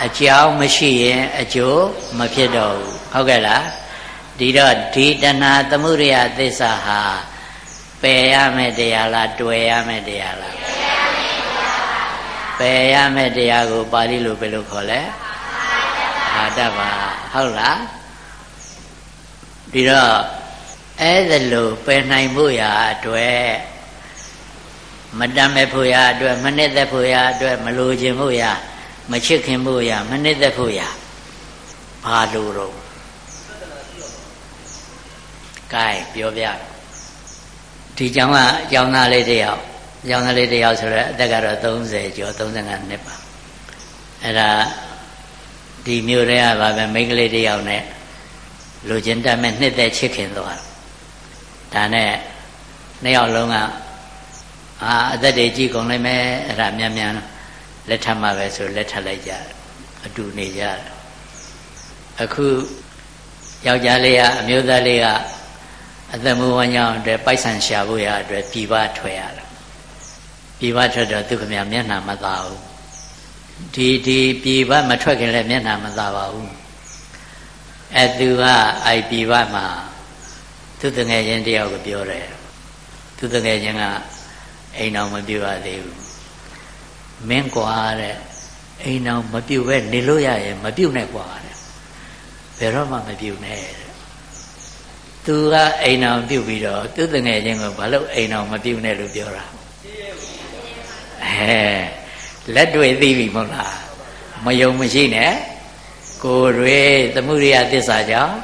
အကြောင်းမရှိရင်အကျိုးမဖြစ်တော့ဘူးဟုတ်ကဲ့လားဒီတော့ဒီတဏှာသမုဒယသစ္စာဟာပယ်ရမယ်တရားလားတွေ့ရမယ်တရားလား ပယ်ရမယ့်တရားကိုပါဠိလိုဘယ်လိုခေါ်လဲအာတပါဟုတ်လားဒီတော့အဲ့ဒါလိုပယ်နိုင်ဖို့ရာအတွက်မတတ်မဲ့ဖို့ရာအတွက်မနစ်သက်ဖို့ရာအတွက်မလိုချင်ဖို့ရာမချစ်ခင်ဖို့ရာမနစ်သက်ဖို့ရာဘာလို့တော့ကဲပြောပြဒီကြောင့်ကအကြောင်းသားလေးတယောက် ရောင်ကလေးတယောက်ဆိုတော့အသက်ကတော့30ကျော်35နှစ်ပါအဲ့ဒါဒီမျိုးတွေကပါပဲမိန်းကလေးတယောက်နဲ့လူချင်းတက်မဲ့နှစ်သက်ချစ်ခင်သွားဒါနဲ့နှစ်ယောက်လုံးကအာအသက်တွေကြီးကုန်လိုက်မယ်အဲ့ဒါမြန်မြန်လက်ထပ်မှာပဲဆိုလက်ထပ်လိုက်ကြအတူနေကြအခုယောက်ျားလေးကအမျိုးသားလေးကအသက်မူဝမ်းကြောင်းအတွက်ပိုက်ဆံရှာဖို့ရအတွက်ပြည်ပထွက်ရတာ ပြည်ပထွက်တော့သူခမမျက်နှာမသာဘူးဒီဒီပြည်ပမထွက်ခင်လည်းမျက်နှာမသာပါဘူးအဲသူကအိုက်ပြည်ပမှာသူတငယ်ချင်းတယောက်ကိုပြောတယ်သူတငယ်ချင်းကအိမ်အောင်မပြုတ်ရသေးဘူးမင်းကွာတဲ့အိမ်အောင်မပြုတ်ပဲနေလို့ရရင်မပြုတ်နဲ့ကွာတဲ့ဘယ်တော့မှမပြုတ်နဲ့တဲ့သူကအိမ်အောင်ပြုတ်ပြီးတော့သူတငယ်ချင်းကဘာလို့အိမ်အောင်မပြုတ်နဲ့လို့ပြောတာ အဲလက်တွေ့သိပြီမဟုတ်လားမယုံမရှိနဲ့ကိုယ်တွေသမှုရိယသစ္စာကြောင့်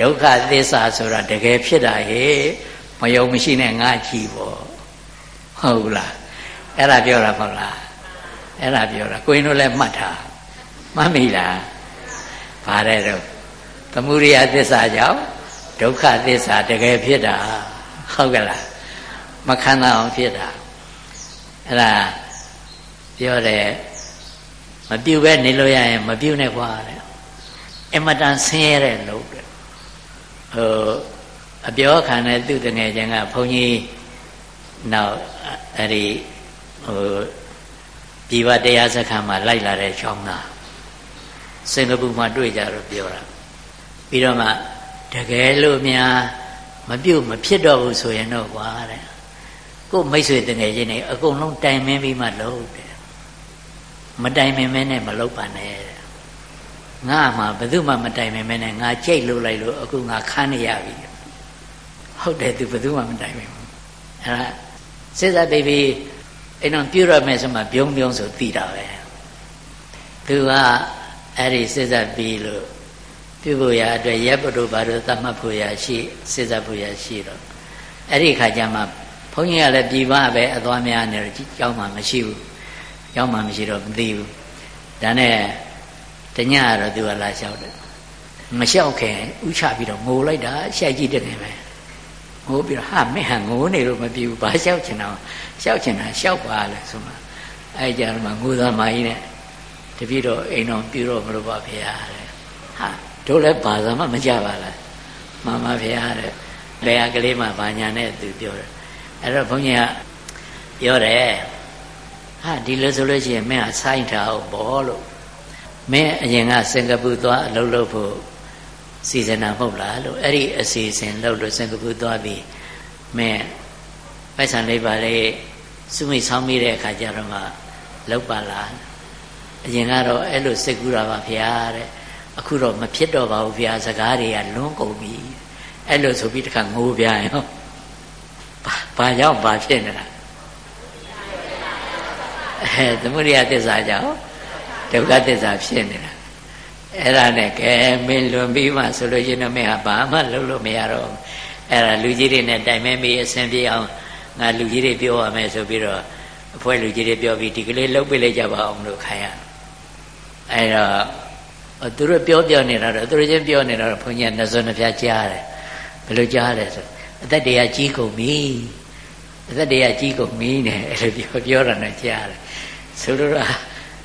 ဒုက္ခသစ္စာဆိုတာတကယ်ဖြစ်တာဟေ့မယုံမရှိနဲ့ငါကြည့်ပေါ့ဟုတ်လားအဲ့ဒါပြောတာမဟုတ်လားအဲ့ဒါပြောတာကိုင်းတို့လည်းမှတ်ထားမှတ်မိလားဗါတဲ့တော့သမှုရိယသစ္စာကြောင့်ဒုက္ခသစ္စာတကယ်ဖြစ်တာဟုတ်ကလားမခံနိုင်အောင်ဖြစ်တာ အဲ့ဒါပြောတယ်မပြုတ်ပဲနေလို့ရရင်မပြုတ်နဲ့ကွာတဲ့အမတန်ဆင်းရဲတဲ့လို့တဲ့ဟိုအပြောခံတဲ့သူတငယ်ချင်းကဘုန်းကြီးနောက်အဲ့ဒီဟိုပြည်ပတရားစခန်းမှာလိုက်လာတဲ့ချောင်းသားစင်ကာပူမှာတွေ့ကြတော့ပြောတာပြီးတော့မှတကယ်လို့များမပြုတ်မဖြစ်တော့ဘူးဆိုရင်တော့ကွာတဲ့ ကို့မိတ်ဆွေတငယ်ချင်းတွေအကုန်လုံးတိုင်မင်းပြီးမှလုပ်တယ်မတိုင်မင်းမဲနဲ့မလုပ်ပါနဲ့ငါမှဘယ်သူမှမတိုင်မင်းမဲနဲ့ငါကြိတ်လို့လိုက်လို့အခုငါခန်းနေရပြီဟုတ်တယ်သူဘယ်သူမှမတိုင်မင်းဘူးအဲ့ဒါစိတ်သက်ပြီးပြီးအဲ့တော့ပြုရမယ်ဆိုမှဘုံဘုံဆိုသိတာပဲသူကအဲ့ဒီစိတ်သက်ပြီးလို့ပြုဖို့ရအတွက်ရပ်ပတို့ဘာလို့သတ်မှတ်ဖို့ရရှိစိတ်သက်ဖို့ရရှိတော့အဲ့ဒီခါကျမှ ဘုန်းကြီးကလည်းပြည်ပပဲအသွားများနေတော့ကြောင်းမှမရှိဘူးကြောင်းမှမရှိတော့မသိဘူးဒါနဲ့တညတော့သူကလာလျှောက်တယ်မလျှောက်ခင်ဥချပြီးတော့ငိုလိုက်တာရှိုက်ကြည့်တယ်ပဲငိုပြီးတော့ဟာမင်းဟာငိုနေလို့မပြေဘူးဘာလျှောက်ချင်တော့လျှောက်ချင်တာလျှောက်ပါလေဆိုမှအဲကြတော့မှငိုသားမကြီးနဲ့တပည့်တော်အိမ်တော်ပြတော့မလို့ပါဖေရတဲ့ဟာတို့လည်းဘာသာမှမကြပါလားမှန်ပါဖေရတဲ့ဘယ်ကလေးမှဘာညာနဲ့သူပြောတယ် အဲ့တော့ဘုန်းကြီးကပြောတယ်ဟာဒီလိုဆိုလို့ရှိရင်မင်းကဆိုင်းထားအောင်ဘောလို့မင်းအရင်ကစင်ကာပူသွားအလုပ်လုပ်ဖို့စီစဉ်တာမဟုတ်လားလို့အဲ့ဒီအစီအစဉ်လုပ်လို့စင်ကာပူသွားပြီးမင်းပိုက်ဆံလေးပါလေစုမိဆောင်းမိတဲ့အခါကျတော့မှလောက်ပါလားအရင်ကတော့အဲ့လိုစိတ်ကူးတာပါဗျာတဲ့အခုတော့မဖြစ်တော့ပါဘူးဗျာစကားတွေကလွန်းကုန်ပြီအဲ့လိုဆိုပြီးတခါငိုးပြရော ဘာကြောင့်ဘာဖြစ်နေတာအဲသမုဒိယသစ္စာကြောင့်ဒုက္ခသစ္စာဖြစ်နေတာအဲ့ဒါနဲ့ကဲမင်းလွန်ပြီးမှဆိုလို့ရှိရင်တော့မင်းဟာဘာမှလုပ်လို့မရတော့အဲ့ဒါလူကြီးတွေနဲ့တိုင်မဲမေးအဆင်ပြေအောင်ငါလူကြီးတွေပြောရမယ်ဆိုပြီးတော့အဖွဲလူကြီးတွေပြောပြီးဒီကလေးလှုပ်ပြလိုက်ကြပါအောင်လို့ခိုင်းရအဲ့တော့သူတို့ပြောပြောနေတာတော့သူတို့ချင်းပြောနေတာတော့ဘုန်းကြီးကနှစွန်းနှပြကြားတယ်ဘယ်လိုကြားလဲဆိုအသက်တရားကြီးကုန်ပြီ အသက်တရားကြီးကုန်ပြီနဲ့အဲ့လိုပြောပြောတာနဲ့ကြားတယ်ဆိုလိုတာ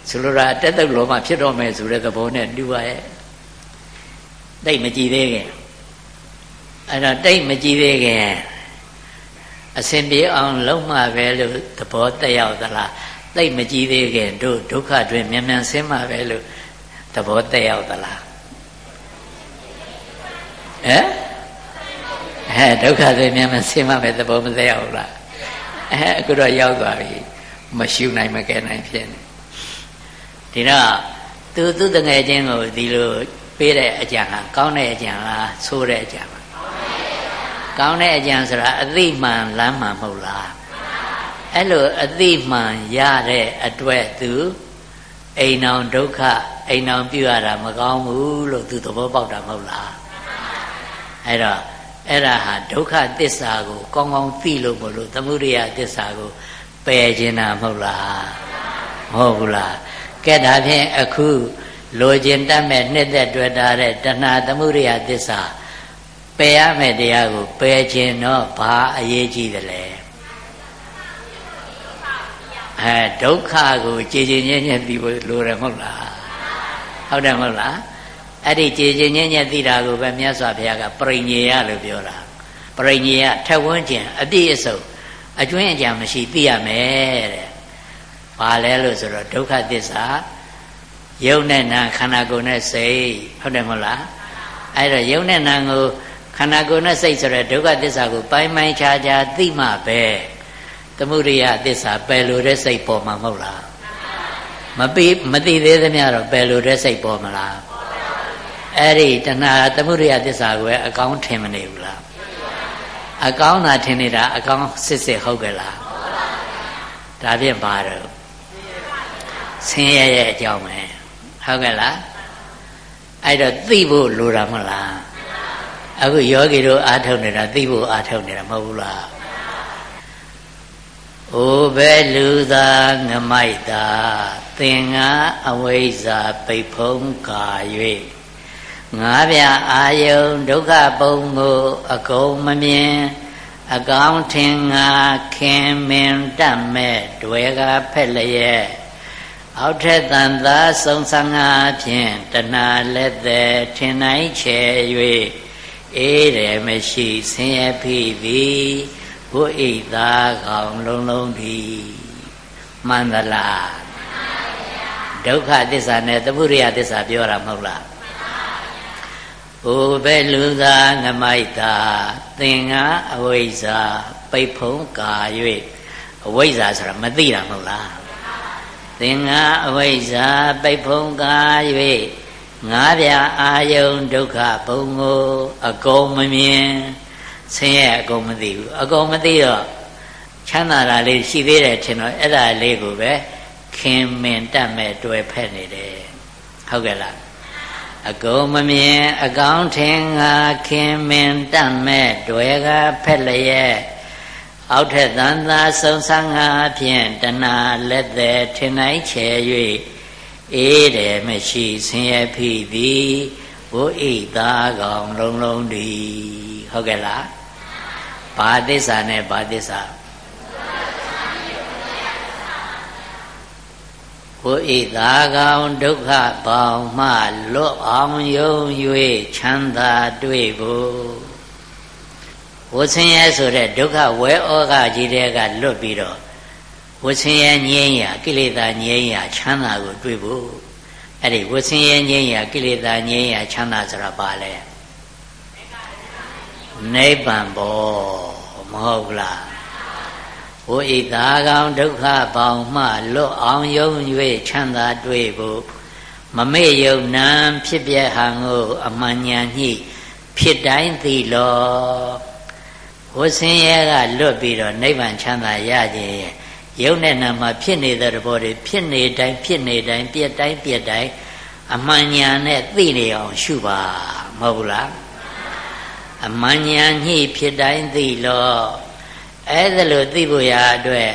ဆိုလိုတာတက်တုတ်လောမဖြစ်တော့မယ်ဆိုတဲ့သဘောနဲ့တူပါရဲ့တိတ်မကြည့်သေးခင်အဲ့တော့တိတ်မကြည့်သေးခင်အစဉ်ပြေအောင်လုံးမှပဲလို့သဘောတက်ရောက်သလားတိတ်မကြည့်သေးခင်တို့ဒုက္ခတွင်မြန်မြန်ဆင်းမှပဲလို့သဘောတက်ရောက်သလားဟမ်အဲဒုက္ခတွင်မြန်မြန်ဆင်းမှပဲသဘောမတက်ရောက်လား အဲအခုတော့ရောက်သွားပြီမရှုနိုင်မကဲနိုင်ဖြစ်နေဒီတော့သူသူတငယ်ချင်းကိုဒီလိုပေးတဲ့အကြံဟာကောင်းတဲ့အကြံလားဆိုးတဲ့အကြံလားကောင်းတဲ့အကြံဆိုတာအသိမှန်လမ်းမှန်မဟုတ်လားအဲ့လိုအသိမှန်ရတဲ့အတွက်သူအိမ်အောင်ဒုက္ခအိမ်အောင်ပြုရတာမကောင်းဘူးလို့သူသဘောပေါက်တာမဟုတ်လားအဲ့တော့ အဲ့ဒါဟာဒုက္ခသစ္စာကိုကောင်းကောင်းသိလို့မလို့သမုဒိယသစ္စာကိုပယ်ခြင်းတာမဟုတ်လားမဟုတ်ဘူးလားကဲဒါဖြင့်အခုလိုခြင်းတတ်မဲ့နှစ်သက်တွေ့တာတဲ့တဏှာသမုဒိယသစ္စာပယ်ရမယ့်တရားကိုပယ်ခြင်းတော့ဘာအရေးကြီးသလဲအဲဒုက္ခကိုကြည်ကြည်ညက်ညက်သိဖို့လိုတယ်မဟုတ်လားဟုတ်တယ်မဟုတ်လား အဲ့ဒီကြည်ကြည်ညက်ညက်သိတာကိုပဲမြတ်စွာဘုရားကပရိညေယလို့ပြောတာပရိညေယထက်ဝန်းကျင်အပြည့်အစုံအကျွင်းအကြံမရှိသိရမယ်တဲ့ဘာလဲလို့ဆိုတော့ဒုက္ခသစ္စာယုံနဲ့နာခန္ဓာကိုယ်နဲ့စိတ်ဟုတ်တယ်မဟုတ်လားအဲ့တော့ယုံနဲ့နာကိုခန္ဓာကိုယ်နဲ့စိတ်ဆိုတဲ့ဒုက္ခသစ္စာကိုပိုင်းပိုင်းခြားခြားသိမှပဲသမုဒိယသစ္စာပယ်လို့တဲ့စိတ်ပေါ်မှာမဟုတ်လားမပြီးမသိသေးသမျှတော့ပယ်လို့တဲ့စိတ်ပေါ်မလား အဲ့ဒီတဏှာသမုဒိယသစ္စာကိုအကောင်းထင်မနေဘူးလားအကောင်းသာထင်နေတာအကောင်းစစ်စစ်ဟုတ်ကဲ့လားဒါဖြင့်ဘာတော့ဆင်းရဲရဲ့အကြောင်းပဲဟုတ်ကဲ့လားအဲ့တော့သိဖို့လိုတာမဟုတ်လားအခုယောဂီတို့အားထုတ်နေတာသိဖို့အားထုတ်နေတာမဟုတ်ဘူးလားအိုဘဲလူသာငမိုက်သာသင်္ဃအဝိဇ္ဇာပိတ်ဖုံးကာ၍ ငါးပြအာယုံဒုက္ခပုံကိုအကုန်မမြင်အကောင်းထင်ငါခင်မင်တတ်မဲ့တွေကဖက်လျက်အောက်ထက်တန်သာဆုံးဆန်းငါဖြင့်တဏှာလက်သည်ထင်နိုင်ချေ၍အေးတယ်မရှိဆင်းရဲဖိသည်ဘုဣသာကောင်လုံးလုံးသည်မှန်သလားဒုက္ခသစ္စာနဲ့သမုဒယသစ္စာပြောတာမဟုတ်လား ဟိုပဲလူသာငမိုက်သာသင်္ဃအဝိဇ္ဇာပိတ်ဖုံးကာ၍အဝိဇ္ဇာဆိုတာမသိတာမဟုတ်လားသင်္ဃအဝိဇ္ဇာပိတ်ဖုံးကာ၍ငါးပြအာယုံဒုက္ခဘုံကိုအကုန်မမြင်ဆင်းရဲအကုန်မသိဘူးအကုန်မသိတော့ချမ်းသာတာလေးရှိသေးတယ်ထင်တော့အဲ့ဒါလေးကိုပဲခင်မင်တတ်မဲ့တွေ့ဖက်နေတယ်ဟုတ်ကဲ့လား အကုန်မမြင်အကောင်းထင်ငါခင်မင်တတ်မဲ့တွေကဖက်လျက်အောက်ထက်သံသာဆုံးဆန်းငါဖြင့်တဏှာလက်သည်ထင်နိုင်ချေ၍အေးတယ်မရှိဆင်းရဲဖိသည်ဘုဣသာကောင်လုံးလုံးဒီဟုတ်ကဲ့လားဘာသစ္စာနဲ့ဘာသစ္စာ ဘုဣသာကောင်ဒုက္ခပေါင်းမှလွတ်အောင်ယုံ၍ချမ်းသာတွေ့ဖို့ဝဆင်းရဲဆိုတဲ့ဒုက္ခဝဲဩဃကြီးတဲ့ကလွတ်ပြီးတော့ဝဆင်းရဲငြိမ်းရာကိလေသာငြိမ်းရာချမ်းသာကိုတွေ့ဖို့အဲ့ဒီဝဆင်းရဲငြိမ်းရာကိလေသာငြိမ်းရာချမ်းသာဆိုတာဘာလဲနိဗ္ဗာန်ဘောမဟုတ်လား ဝိသာကောင်ဒုက္ခပေါင်မှလွတ်အောင်ယုံ၍ချမ်းသာတွေ့ဖို့မမေ့ယုံနံဖြစ်ပြဟံကိုအမှန်ညာညှိဖြစ်တိုင်းသိလောဝဆင်းရဲကလွတ်ပြီးတော့နိဗ္ဗာန်ချမ်းသာရခြင်းရဲ့ယုံနဲ့နာမှာဖြစ်နေတဲ့သဘောတွေဖြစ်နေတိုင်းဖြစ်နေတိုင်းပြက်တိုင်းပြက်တိုင်းအမှန်ညာနဲ့သိနေအောင်ရှုပါမဟုတ်လားအမှန်ညာညှိဖြစ်တိုင်းသိလော အဲ့ဒါလို့သိဖို့ရအတွက်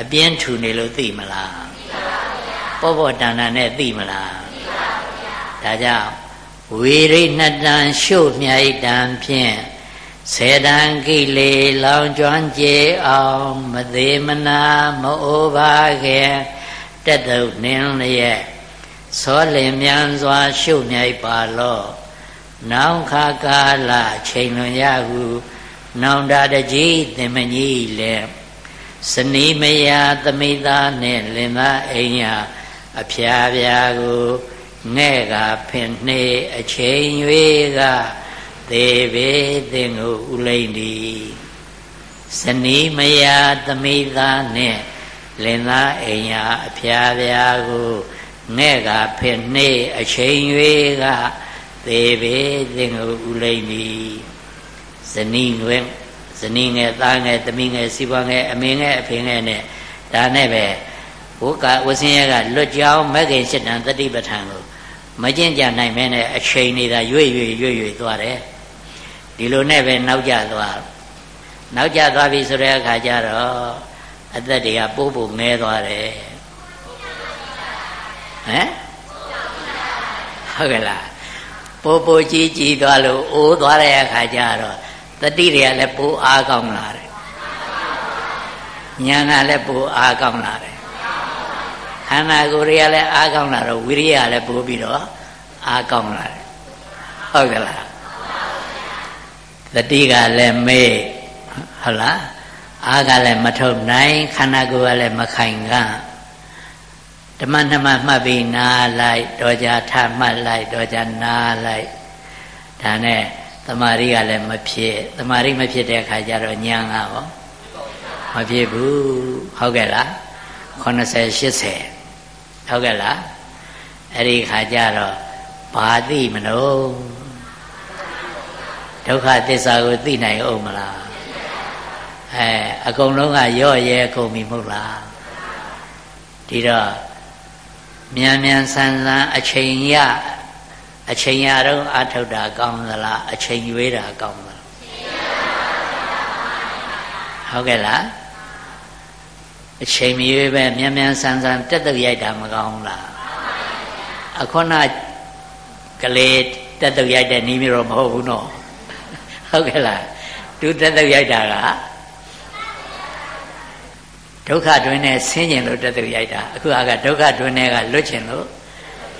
အပြင်းထူနေလို့သိမလားသိပါဗျာပေါ့ပေါ့တန်တန်နဲ့သိမလားသိပါဗျာဒါကြောင့်ဝေရိဏတံရှုမြိုက်တံဖြင့်စေတံကိလေလောင်ကျွမ်းကြေအောင်မသေးမနာမအိုပါခင်တက်တုတ်နှင်းလျက်သောလင်မြန်စွာ ရှုမြိုက်ပါလော့နောင်ခါကာလချိန်လွန်ရဟု နောင်တာတကြီးသင်မကြီးလဲစနီမယာသမိသားနဲ့လင်သားအိမ်ယာအဖျားပြာကိုငဲ့ကဖင်နှေအချိန်၍ကသေဘေသင်ကိုဥလိမ့်ဒီစနီမယာသမိသားနဲ့လင်သားအိမ်ယာအဖျားပြာကိုငဲ့ကဖင်နှေအချိန်၍ကသေဘေသင်ကိုဥလိမ့်ဒီ ဇနီးငွေဇနီးငယ်သားငယ်သမီးငယ်စီပွားငယ်အမေငယ်အဖေငယ်နဲ့ဒါနဲ့ပဲဝကဝဆင်းရဲကလွတ်ကြောင်းမဂ္ဂင်ရှစ်တန်တတိပဋ္ဌာန်ကိုမကျင့်ကြနိုင်မဲနဲ့အချိန်နေတာရွေ့ရွေ့ရွေ့ရွေ့သွားတယ်ဒီလိုနဲ့ပဲနောက်ကျသွားနောက်ကျသွားပြီဆိုတဲ့အခါကျတော့အသက်တွေကပိုးပိုးငဲသွားတယ်ဟမ်ဟုတ်ကဲ့လားပိုးပိုးကြီးကြီးသွားလို့အိုးသွားတဲ့အခါကျတော့ တတိတွေကလည်းပိုးအားကောင်းလာတယ်ဉာဏ်ကလည်းပိုးအားကောင်းလာတယ်ခန္ဓာကိုယ်တွေကလည်းအားကောင်းလာတော့ဝိရိယလည်းပိုးပြီးတော့အားကောင်းလာတယ်ဟုတ်ကဲ့လားတတိကလည်းမေ့ဟုတ်လားအားကလည်းမထုတ်နိုင်ခန္ဓာကိုယ်ကလည်းမခိုင်ကဓမ္မနှမမှတ်ပြီးနားလိုက်တော့ကြထမှတ်လိုက်တော့ကြနားလိုက်ဒါနဲ့ တမာရီကလည်းမဖြစ်တမာရီမဖြစ်တဲ့အခါကျတော့ညာကရောမဖြစ်ဘူးဟုတ်ကဲ့လား80 80ဟုတ်ကဲ့လားအဲ့ဒီခါကျတော့ဘာသိမလို့ဒုက္ခသစ္စာကိုသိနိုင်အောင်မလားအဲအကုန်လုံးကရော့ရဲကုန်ပြီမဟုတ်လားဒီတော့မြန်မြန်ဆန်ဆန်အချိန်ရ အချိန်ရတော့အထုတ်တာကောင်းသလားအချိန်ရွေးတာကောင်းသလားဟုတ်ကဲ့လားအချိန်မရွေးပဲမြန်မြန်ဆန်ဆန်တက်တက်ရိုက်တာမကောင်းလားအခုနကလေးတက်တက်ရိုက်တဲ့နီးမျိုးတော့မဟုတ်ဘူးနော်ဟုတ်ကဲ့လားသူတက်တက်ရိုက်တာကဒုက္ခတွင်နဲ့ဆင်းကျင်လို့တက်တက်ရိုက်တာအခုကဒုက္ခတွင်နဲ့ကလွတ်ကျင်လို့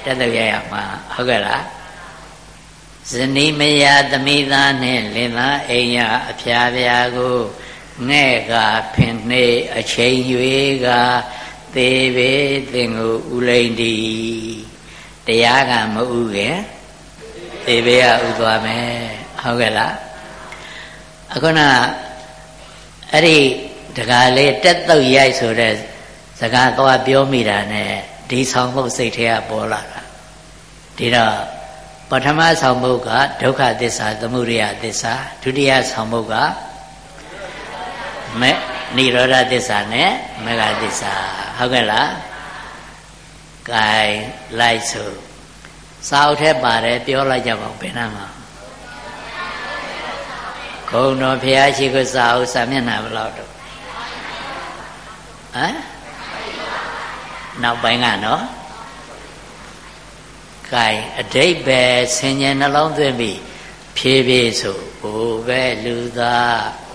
တက်တက်ရိုက်ရမှာဟုတ်ကဲ့လား ဇနီးမယာသမိသားနဲ့လင်သားအိမ်ရအဖျားပြာကိုငဲ့ကဖင်နှေးအချိန်၍ကသေပေသင်ကိုဥလိန်ဒီတရားကမဥရဲ့သေပေကဥသွားမယ်ဟုတ်ကဲ့လားအခုနအဲ့ဒီတကားလေးတက်တော့ရိုက်ဆိုတဲ့စကားသွားပြောမိတာနဲ့ဒီဆောင်ဖို့စိတ်ထဲကပေါ်လာတာဒီတော့ ပထမဆောင်ဖို့ကဒုက္ခသစ္စာသမုဒယသစ္စာဒုတိယဆောင်ဖို့ကမေနိရောဓသစ္စာနဲ့မေဃသစ္စာဟုတ်ကဲ့လားကဲလိုက်ဆိုစာအုပ်ထဲပါတယ်ပြောလိုက်ကြပါဦးဘယ်နှမှာဂုံတော်ဖရာရှိခိုးစာအုပ်စာမျက်နှာဘယ်လောက်တော့ဟမ်နောက်ပိုင်းကနော် ကဲအတိတ်ပဲဆင်ញံနှလုံးသွင်းပြီးဖြည်းဖြည်းဆိုဟိုပဲလူသား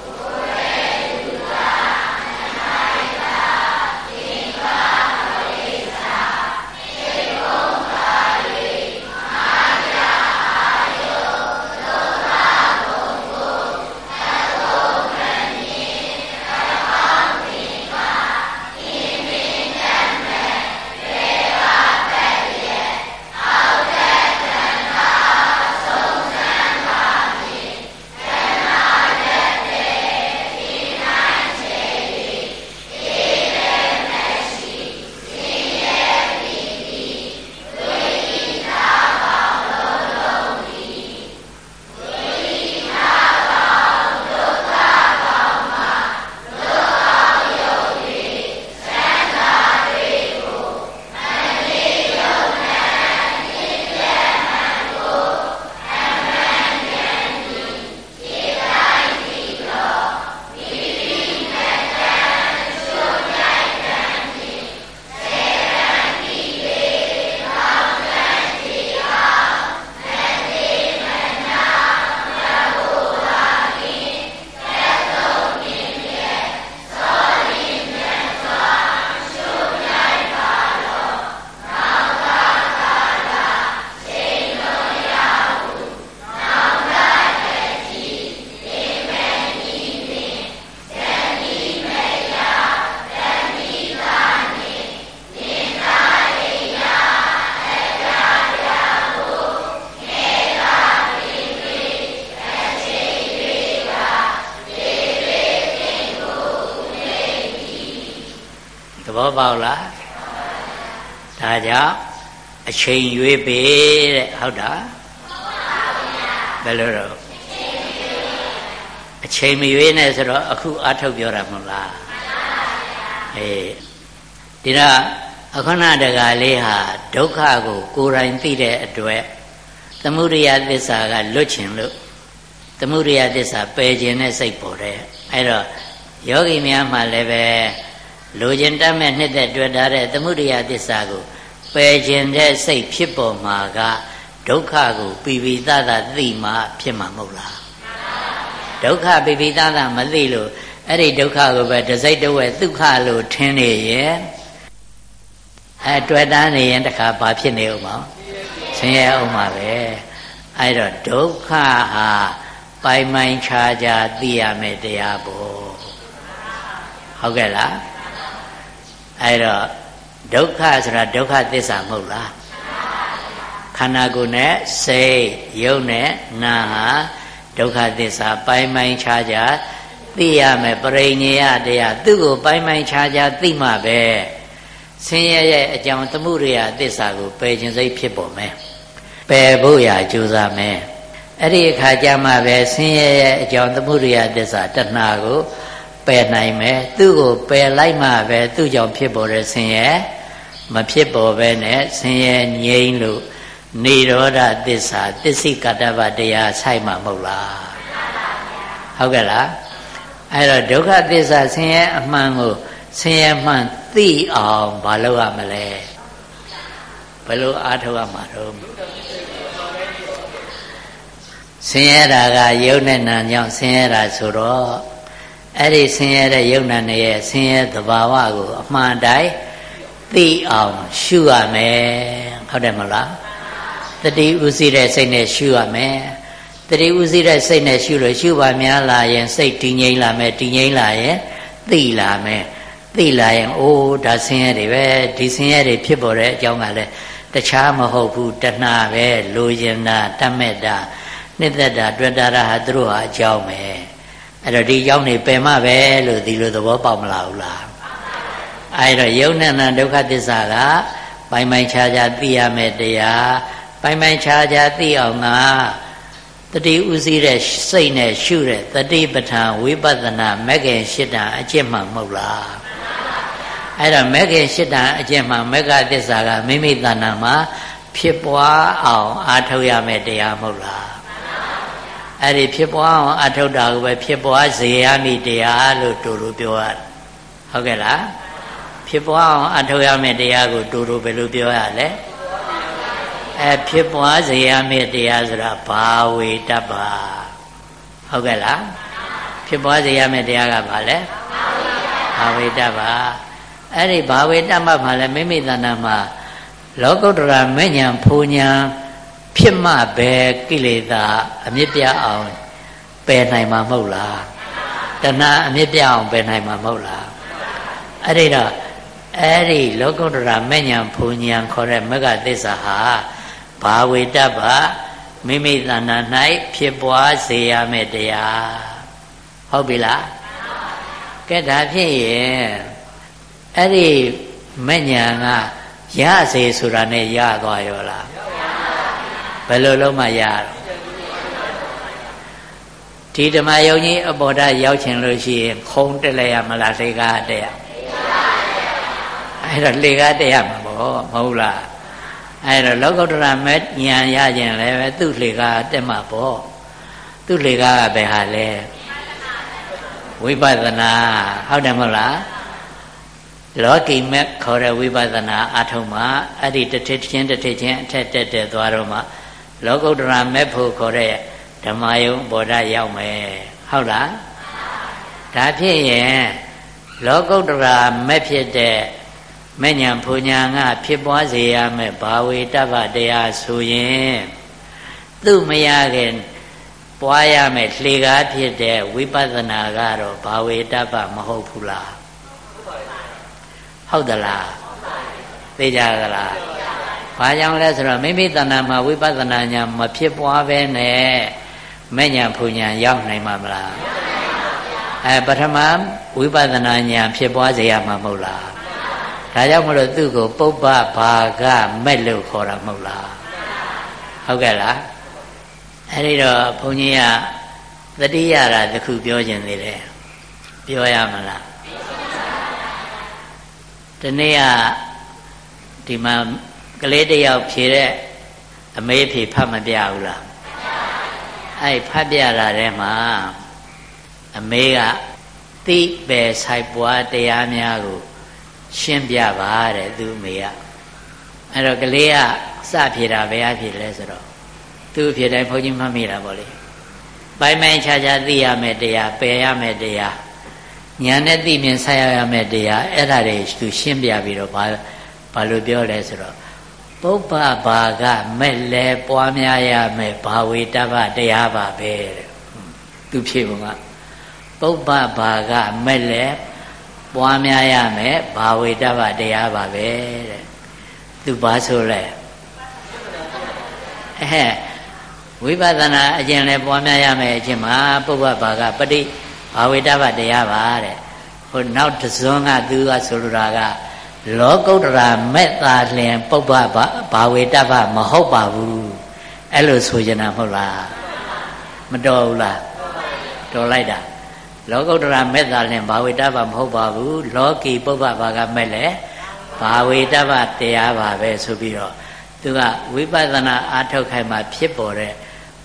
ပေါက်လားဒါကြောင့်အချိန်ရွေးပေတဲ့ဟုတ်တာဘယ်လိုတော့အချိန်မရွေးနဲ့ဆိုတော့အခုအထုတ်ပြောတာမဟုတ်လားအေးဒီတော့အခဏတကလေးဟာဒုက္ခကို ကိုယ်တိုင်သိတဲ့အတွက်သမုဒိယသစ္စာကလွတ်ချင်လို့သမုဒိယသစ္စာပယ်ခြင်းနဲ့စိတ်ပေါ်တဲ့အဲ့တော့ယောဂီများမှလည်းပဲ လိုချင်တတ်မဲ့နှစ်သက်တွေ့ထားတဲ့သမုဒိယသစ္စာကိုပယ်ခြင်းတဲ့စိတ်ဖြစ်ပေါ်မှာကဒုက္ခကိုပိပိသသသိမှဖြစ်မှာမဟုတ်လားဒုက္ခပိပိသသမသိလို့အဲ့ဒီဒုက္ခကိုပဲတစိတ်တဝဲဒုက္ခလို့ထင်နေရဲ့အဲတွေ့တာနေရင်တခါဘာဖြစ်နေဦးမအောင်ဆင်းရဲအောင်ပါပဲအဲ့တော့ဒုက္ခဟာပိုင်ပိုင်ခြားခြားသိရမယ်တရားပေါ့ဟုတ်ကဲ့လား အဲ့တော့ဒုက္ခဆိုတာဒုက္ခသစ္စာမဟုတ်လားခန္ဓာကိုယ်နဲ့စိတ်ယုံနဲ့နာဟာဒုက္ခသစ္စာပိုင်ပိုင်ခြားခြားသိရမယ်ပရိညေယတရားသူ့ကိုပိုင်ပိုင်ခြားခြားသိမှပဲဆင်းရဲရဲ့အကြောင်းသမှုရိယသစ္စာကိုပယ်ခြင်းစိတ်ဖြစ်ပေါ်မယ်ပယ်ဖို့ရာကြိုးစားမယ်အဲ့ဒီအခါကျမှပဲဆင်းရဲရဲ့အကြောင်းသမှုရိယသစ္စာတဏှာကို ပယ်နိုင်မယ်သူ့ကိုပယ်လိုက်မှပဲသူ့ကြောင့်ဖြစ်ပေါ်တဲ့ဆင်းရဲမဖြစ်ပေါ်ပဲနဲ့ဆင်းရဲငြိမ်းလို့နေရောဓသစ္စာသစ္စိကတ္တဗတရားဆိုင်မှာမဟုတ်လားဟုတ်ကဲ့လားအဲ့တော့ဒုက္ခသစ္စာဆင်းရဲအမှန်ကိုဆင်းရဲမှန်သိအောင်မလုပ်ရမလဲဘယ်လိုအားထုတ်ရမှာတော့ဆင်းရဲတာကယုံနဲ့နာကြောင့်ဆင်းရဲတာဆိုတော့ အဲ့ဒီဆင်းရဲတဲ့ယုံနာနဲ့ရဲ့ဆင်းရဲသဘာဝကိုအမှန်တိုင်းသိအောင်ရှုရမယ်ဟုတ်တယ်မလားတတိဥသိတဲ့စိတ်နဲ့ရှုရမယ်တတိဥသိတဲ့စိတ်နဲ့ရှုလို့ရှုပါများလာရင်စိတ်တည်ငြိမ်လာမယ်တည်ငြိမ်လာရင်သိလာမယ်သိလာရင်အိုးဒါဆင်းရဲတွေပဲဒီဆင်းရဲတွေဖြစ်ပေါ်တဲ့အကြောင်းကလည်းတခြားမဟုတ်ဘူးတဏှာပဲလိုချင်တာတတ်မဲ့တာနှစ်သက်တာတွေ့တာဟာသူတို့ဟာအကြောင်းပဲ အဲ့တော့ဒီအကြောင်းတွေပယ်မှပဲလို့ဒီလိုသဘောပေါက်မလားဘူးလားအဲ့တော့ယုံနဲ့နာဒုက္ခသစ္စာကပိုင်ပိုင်ခြားခြားသိရမယ်တရားပိုင်ပိုင်ခြားခြားသိအောင်ကတတိဥစည်းတဲ့စိတ်နဲ့ရှုတဲ့တတိပဋ္ဌာန်ဝိပဿနာမဂ္ဂင်၈တန်အကျင့်မှမဟုတ်လားအဲ့တော့မဂ္ဂင်၈တန်အကျင့်မှမဂ္ဂသစ္စာကမိမိတဏ္ဍာမှာဖြစ်ပွားအောင် အားထုတ်ရမယ်တရားမဟုတ်လား အဲ့ဒီဖြစ်ပွားအောင်အထုတ်တာကိုပဲဖြစ်ပွားစေရမည်တရားလို့တူတူပြောရတယ်ဟုတ်ကဲ့လားဖြစ်ပွားအောင်အထုတ်ရမယ့်တရားကိုတူတူဘယ်လိုပြောရလဲအဲဖြစ်ပွားစေရမယ့်တရားဆိုတာဘာဝေတ္တပါဟုတ်ကဲ့လားဖြစ်ပွားစေရမယ့်တရားကဘာလဲဘာဝေတ္တပါအဲ့ဒီဘာဝေတ္တမမှာလဲမိမိတဏ္ဍာမှာလောကုတ္တရာမဉ္ဇဉ်ဖူညာ ဖြစ်မှပဲကိလေသာအမြင့်ပြအောင်ပယ်နိုင်မှာမဟုတ်လားတဏှာအမြင့်ပြအောင်ပယ်နိုင်မှာမဟုတ်လားအဲ့ဒီတော့အဲ့ဒီလောကုတ္တရာမဉ္ဇဉ်ဖူညာခေါ်တဲ့မဂ္ဂသစ္စာဟာဘာဝေတ္တဗမိမိတဏ္ဍာ၌ဖြစ်ပွားစေရမယ့်တရားဟုတ်ပြီလားကဲဒါဖြစ်ရင်အဲ့ဒီမဉ္ဇဉ်ကရစေဆိုတာနဲ့ရသွားရောလား ဘယ်လိုလုံးမှရတော့ဒီဓမ္မယုံကြီးအပေါ်ဓာရောက်ချင်လို့ရှိရင်ခုံတက်လိုက်ရမလားလေကားတက်ရအဲ့တော့လေကားတက်ရမှာပေါ့မဟုတ်လားအဲ့တော့လောကုတ္တရာမဲ့ဉာဏ်ရခြင်းလည်းပဲသူ့လေကားတက်မှာပေါ့သူ့လေကားကဘယ်ဟာလဲဝိပဿနာဟုတ်တယ်မဟုတ်လားလောကီမက်ခေါ်တဲ့ဝိပဿနာအထုံးမှာအဲ့ဒီတစ်ထစ်ချင်းတစ်ထစ်ချင်းအထက်တက်တက်သွားတော့မှ လောကုတ္တရာမဲ့ဖို့ခေါ်တဲ့ဓမ္မယုံဘောဓရောက်မယ်ဟုတ်လားဒါဖြစ်ရင်လောကုတ္တရာမဲ့ဖြစ်တဲ့မဉ္ဇဉ်ဖူညာကဖြစ်ပွားစေရမယ်ဘာဝေတ္တဗတရားဆိုရင်သူ့မရခင်ပွားရမယ်လှေကားဖြစ်တဲ့ဝိပဿနာကတော့ဘာဝေတ္တဗမဟုတ်ဘူးလားဟုတ်သလားသိကြသလား ဘာကြောင့်လဲဆိုတော့မိမိတဏ္ဍာမှာဝိပဿနာညာမဖြစ်ပွားပဲနဲ့မဲ့ညာဖူညာရောက်နိုင်မှာမလားအဲပထမဝိပဿနာညာဖြစ်ပွားစေရမှာမဟုတ်လားဒါကြောင့်မလို့သူ့ကိုပုပ္ပဘာကမဲ့လို့ခေါ်တာမဟုတ်လားဟုတ်ကဲ့လားအဲ့ဒီတော့ဘုန်းကြီးကတတိယရာတခုပြောခြင်းသေးတယ်ပြောရမလားဒီနေ့ကဒီမှာ ကလေးတယောက်ဖြေတဲ့အမေးဖြေဖတ်မပြဘူးလားအဲ့ဖတ်ပြတာထဲမှာအမေကသိပဲဆိုင်ပွားတရားများကို ရှင်းပြပါတဲ့သူအမေကအဲ့တော့ကလေးကစဖြေတာဘယ်အဖြေလဲဆိုတော့သူ့ဖြေတိုင်းဘုန်းကြီးမှတ်မိတာပေါ့လေပိုင်ပိုင်ခြားခြားသိရမယ်တရားပယ်ရမယ်တရားညာနဲ့သိမြင်ဆက်ရရမယ်တရားအဲ့ဒါတွေသူရှင်းပြပြီးတော့ဘာဘာလို့ပြောလဲဆိုတော့ ပုပ္ပဘာကမဲ့လဲပွားများရမယ်ဘာဝေတ္တဗတရားပါပဲတဲ့သူဖြေပုံကပုပ္ပဘာကမဲ့လဲပွားများရမယ်ဘာဝေတ္တဗတရားပါပဲတဲ့သူဘာဆိုလဲအဲဝိပဿနာအကျင့်လဲပွားများရမယ်အကျင့်မှာပုပ္ပဘာကပฏิဘာဝေတ္တဗတရားပါတဲ့ဟိုနောက်တစွန်းကသူကဆိုလိုတာက လောကုတ္တရာမဲ့တာလင်ပုပ္ပဘာဝေတ္တဗမဟုတ်ပါဘူးအဲ့လိုဆိုကြတာမဟုတ်လားမတော်ဘူးလားတော်လိုက်တာလောကုတ္တရာမဲ့တာလင်ဘာဝေတ္တဗမဟုတ်ပါဘူးလောကီပုပ္ပဘာကမဲ့လေဘာဝေတ္တဗတရားပါပဲဆိုပြီးတော့သူကဝိပဿနာအားထုတ်ခိုင်းမှဖြစ်ပေါ်တဲ့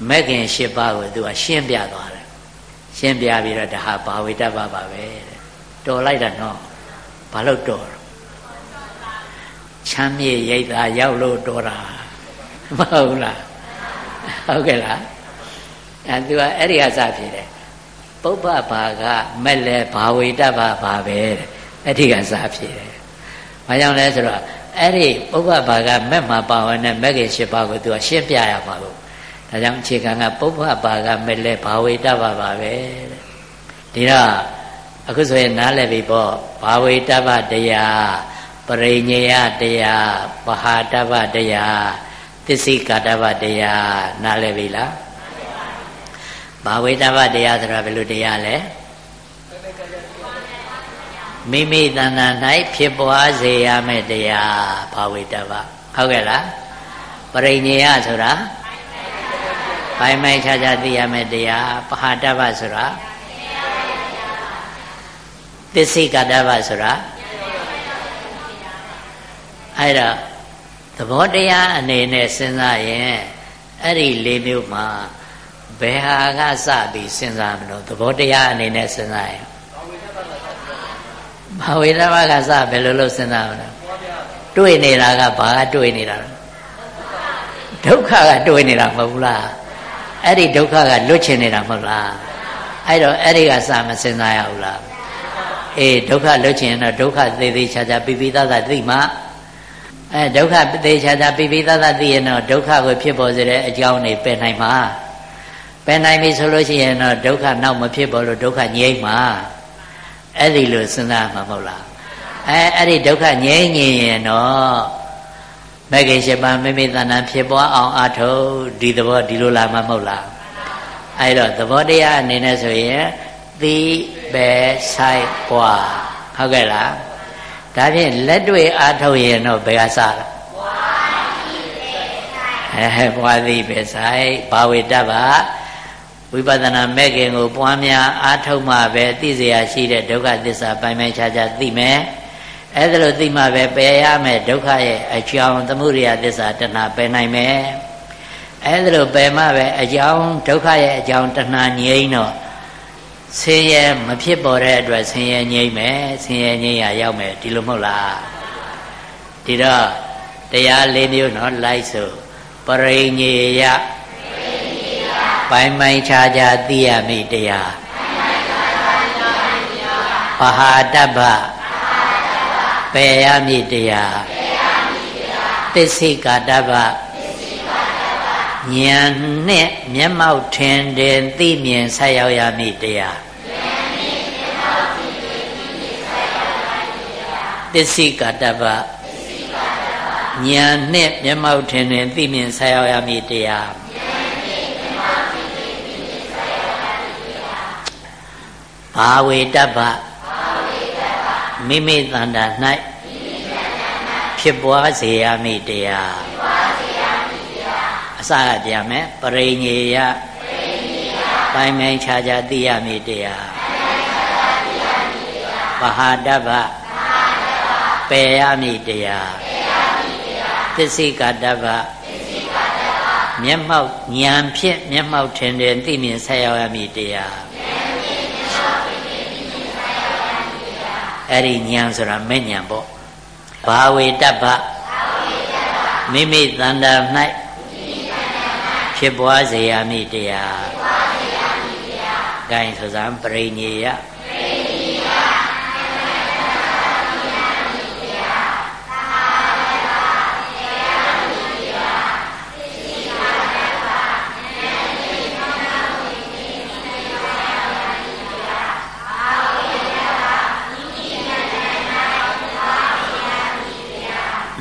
မဲ့ခင်၈ပါးကိုသူကရှင်းပြသွားတယ်ရှင်းပြပြီးတော့ဒါဟာဘာဝေတ္တဗပါပဲတဲ့တော်လိုက်တာနော်ဘာလို့တော် ချမ်းမြေရိတ်တာရောက်လို့တော်တာမဟုတ်လားဟုတ်ကဲ့လားအဲသူကအဲ့ဒီကစဖြစ်တယ်ပုပ္ပဘာကမက်လဲဘာဝေတ္တဘာဘာပဲအဲ့ဒီကစဖြစ်တယ်ဘာကြောင့်လဲဆိုတော့အဲ့ဒီပုပ္ပဘာကမက်မှာပါဝင်တဲ့မက်ခင်၈ပါးကိုသူကရှင်းပြရမှာလို့ဒါကြောင့်အခြေခံကပုပ္ပဘာကမက်လဲဘာဝေတ္တဘာဘာပဲတဲ့ဒီတော့အခုဆိုရင်နားလည်ပြီပေါ့ဘာဝေတ္တဘာတရား ပရိညေယတရားပဟာတ္တဘာတရားသစ္စိကာတ္တဘာတရားနားလည်ပြီလားဘာဝေတ္တဘာတရားဆိုတာဘယ်လိုတရားလဲမိမိတဏ္ဍာ၌ဖြစ်ပွားစေရမယ့်တရားဘာဝေတ္တဘာဟုတ်ကဲ့လားပရိညေယဆိုတာဘိုင်မိုက်ခြားခြားသိရမယ့်တရားပဟာတ္တဘာဆိုတာသစ္စိကတ္တဗဆိုတာ အဲ့တော့သဘောတရားအနေနဲ့စဉ်းစားရင်အဲ့ဒီလေးမျိုးမှာဘယ်ဟာကစပြီးစဉ်းစားမလို့သဘောတရားအနေနဲ့စဉ်းစားရင်ဘာဝေဒဘကစဘယ်လိုလုပ်စဉ်းစားမလဲတွေ့နေတာကဘာကတွေ့နေတာလဲဒုက္ခကတွေ့နေတာမဟုတ်ဘူးလားအဲ့ဒီဒုက္ခကလွတ်ချင်နေတာမဟုတ်လားအဲ့တော့အဲ့ဒီကစမစဉ်းစားရဘူးလားအေးဒုက္ခလွတ်ချင်တော့ဒုက္ခသေးသေးချာချာပြပြသားသားသိမှ အဲဒုက္ခသေချာချာပြပြသားသားသိရင်တော့ဒုက္ခကိုဖြစ်ပေါ်စေတဲ့အကြောင်းတွေပယ်နိုင်မှာပယ်နိုင်ပြီဆိုလို့ရှိရင်တော့ဒုက္ခနောက်မဖြစ်ပေါ်လို့ဒုက္ခငြိမ့်မှာအဲ့ဒီလိုစဉ်းစားမှာမဟုတ်လားအဲအဲ့ဒီဒုက္ခငြိမ့်ငြိမ်ရင်တော့မဂ္ဂင်၈ပါးမိမိတဏ္ဍဖြစ်ပွားအောင်အထုတ်ဒီသဘောဒီလိုလာမှာမဟုတ်လားအဲ့တော့သဘောတရားအနေနဲ့ဆိုရင်သီးပဲဆိုင်ပွားဟုတ်ကဲ့လား ဒါဖြင့်လက်တွေ့အားထုတ်ရင်တော့ဘယ်ကစတာအဲပွားသည်ပဲဆိုင်ဘာဝေတ္တပါဝိပဿနာမဲ့ခင်ကိုပွားများအားထုတ်မှပဲသိเสียရှိတဲ့ဒုက္ခသစ္စာပိုင်ပိုင်ခြားခြားသိမယ်အဲ့ဒါလို့သိမှပဲပယ်ရမယ်ဒုက္ခရဲ့အကြောင်းသမှုရိယသစ္စာတဏှာပယ်နိုင်မယ်အဲ့ဒါလို့ပယ်မှပဲအကြောင်းဒုက္ခရဲ့အကြောင်းတဏှာငြိမ်းတော့ ဆင်းရဲမဖြစ်ပေါ်တဲ့အတွက်ဆင်းရဲငြိမ့်မယ်ဆင်းရဲငြိမ့်ရရောက်မယ်ဒီလိုမဟုတ်လားဒီတော့တရား၄မျိုးနော်လိုက်ဆိုပရိညေယပိုင်းပိုင်းခြားခြားသိရမိတရားပဟာတဗ္ဗပယ်ရမိတရားသစ္စိကာတဗ္ဗ ဉာဏ်နဲ့မျက်မှောက်ထင်တယ်သိမြင်ဆက်ရောက်ရမည်တရားသစ္စိကတပဉာဏ်နဲ့မျက်မှောက်ထင်တယ်သိမြင်ဆက်ရောက်ရမည်တရားဘာဝေတ္တပမိမိတန်တာ၌ဖြစ်ပွားစေရမည့်တရား အစကပြန်မယ်ပရိညေယပိုင်ပိုင်ခြားခြားသိရမည့်တရားပဟာတဗ္ဗပယ်ရမည့်တရားသစ္စိကတဗ္ဗမျက်မှောက်ဉာဏ်ဖြင့်မျက်မှောက်ထင်တယ်သိမြင်ဆက်ရောက်ရမည့်တရားအဲ့ဒီဉာဏ်ဆိုတာမဲ့ဉာဏ်ပေါ့ဘာဝေတ္ဗမိမိတ န်တာ၌ဖြစ်ပွားစေရမည့်တရားဂိုင်းဆိုစံပရိညေယ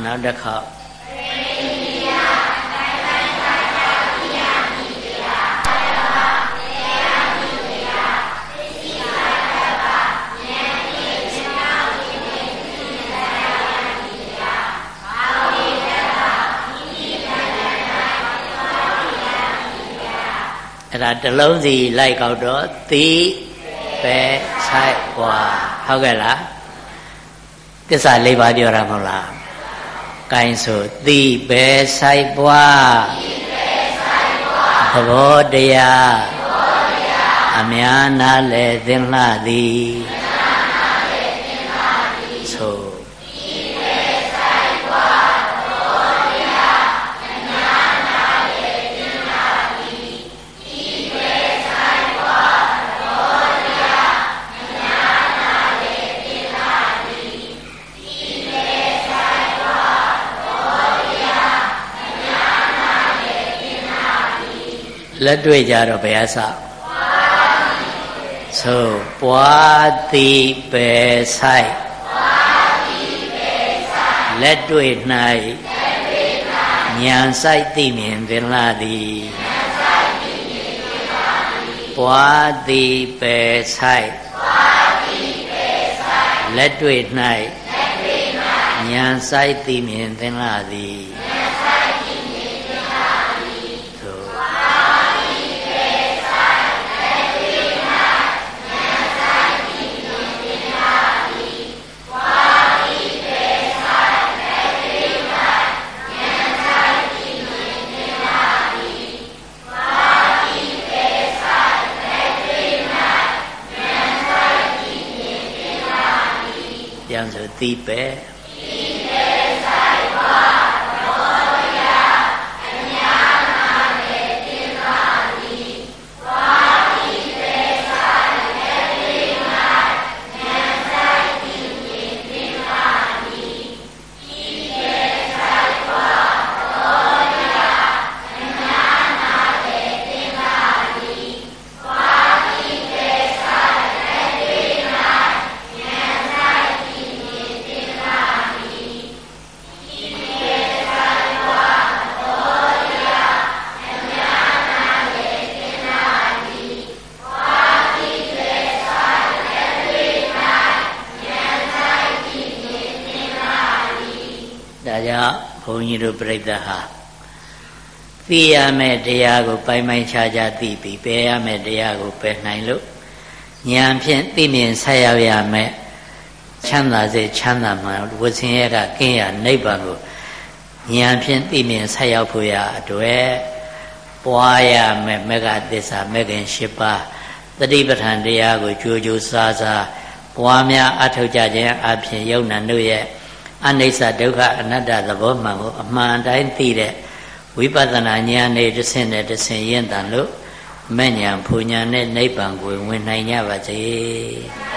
နောက်တစ်ခေါက် တလုံးစီလိုက်ကောက်တော့သီပဲဆိုင်ွာဟုတ်ကဲ့လားသစ္စာ၄ပါးပြောတာမဟုတ်လားကိုင်းဆိုသီပဲဆိုင်ပွားသဘောတရားအများနာလဲသင်လှသည် လက်တွေ့ကြတော့ဘယ်အစဆိုပွားသည်ပဲဆိုင်လက်တွေ့၌ဉာဏ်ဆိုင်သိမြင်သင်လာသည်ပွားသည်ပဲဆိုင်လက်တွေ့၌ဉာဏ်ဆိုင်သိမြင်သင်လာသည် ပြန်ဆိုသီး ကြီးတို့ပြိဿဟာသိရမယ့်တရားကိုပိုင်ပိုင်ခြားခြားသိပြီးပယ်ရမယ့်တရားကိုပယ်နိုင်လို့ဉာဏ်ဖြင့်သိမြင်ဆက်ရောက်ရမယ်ချမ်းသာစေချမ်းသာမှဝဆင်းရဲကကင်းရနိဗ္ဗာန်ကိုဉာဏ်ဖြင့်သိမြင်ဆက်ရောက်ဖို့ရအတွက်ပွားရမယ်မေဃသစ္စာမေခင်၈ပါးတတိပဋ္ဌာန်တရားကိုကြိုးကြိုးစားစားပွားများအထောက်ကြခြင်းအပြင်ယုံနာတို့ရဲ့ အနိစ္စဒုက္ခအနတ္တသဘောမှန်ကိုအမှန်တိုင်းသိတဲ့ဝိပဿနာဉာဏ်နဲ့တဆင့်နဲ့တဆင့်ရင့်တန်လို့မဲ့ညာဖူညာနဲ့နိဗ္ဗာန်ကိုဝင်နိုင်ကြပါစေ။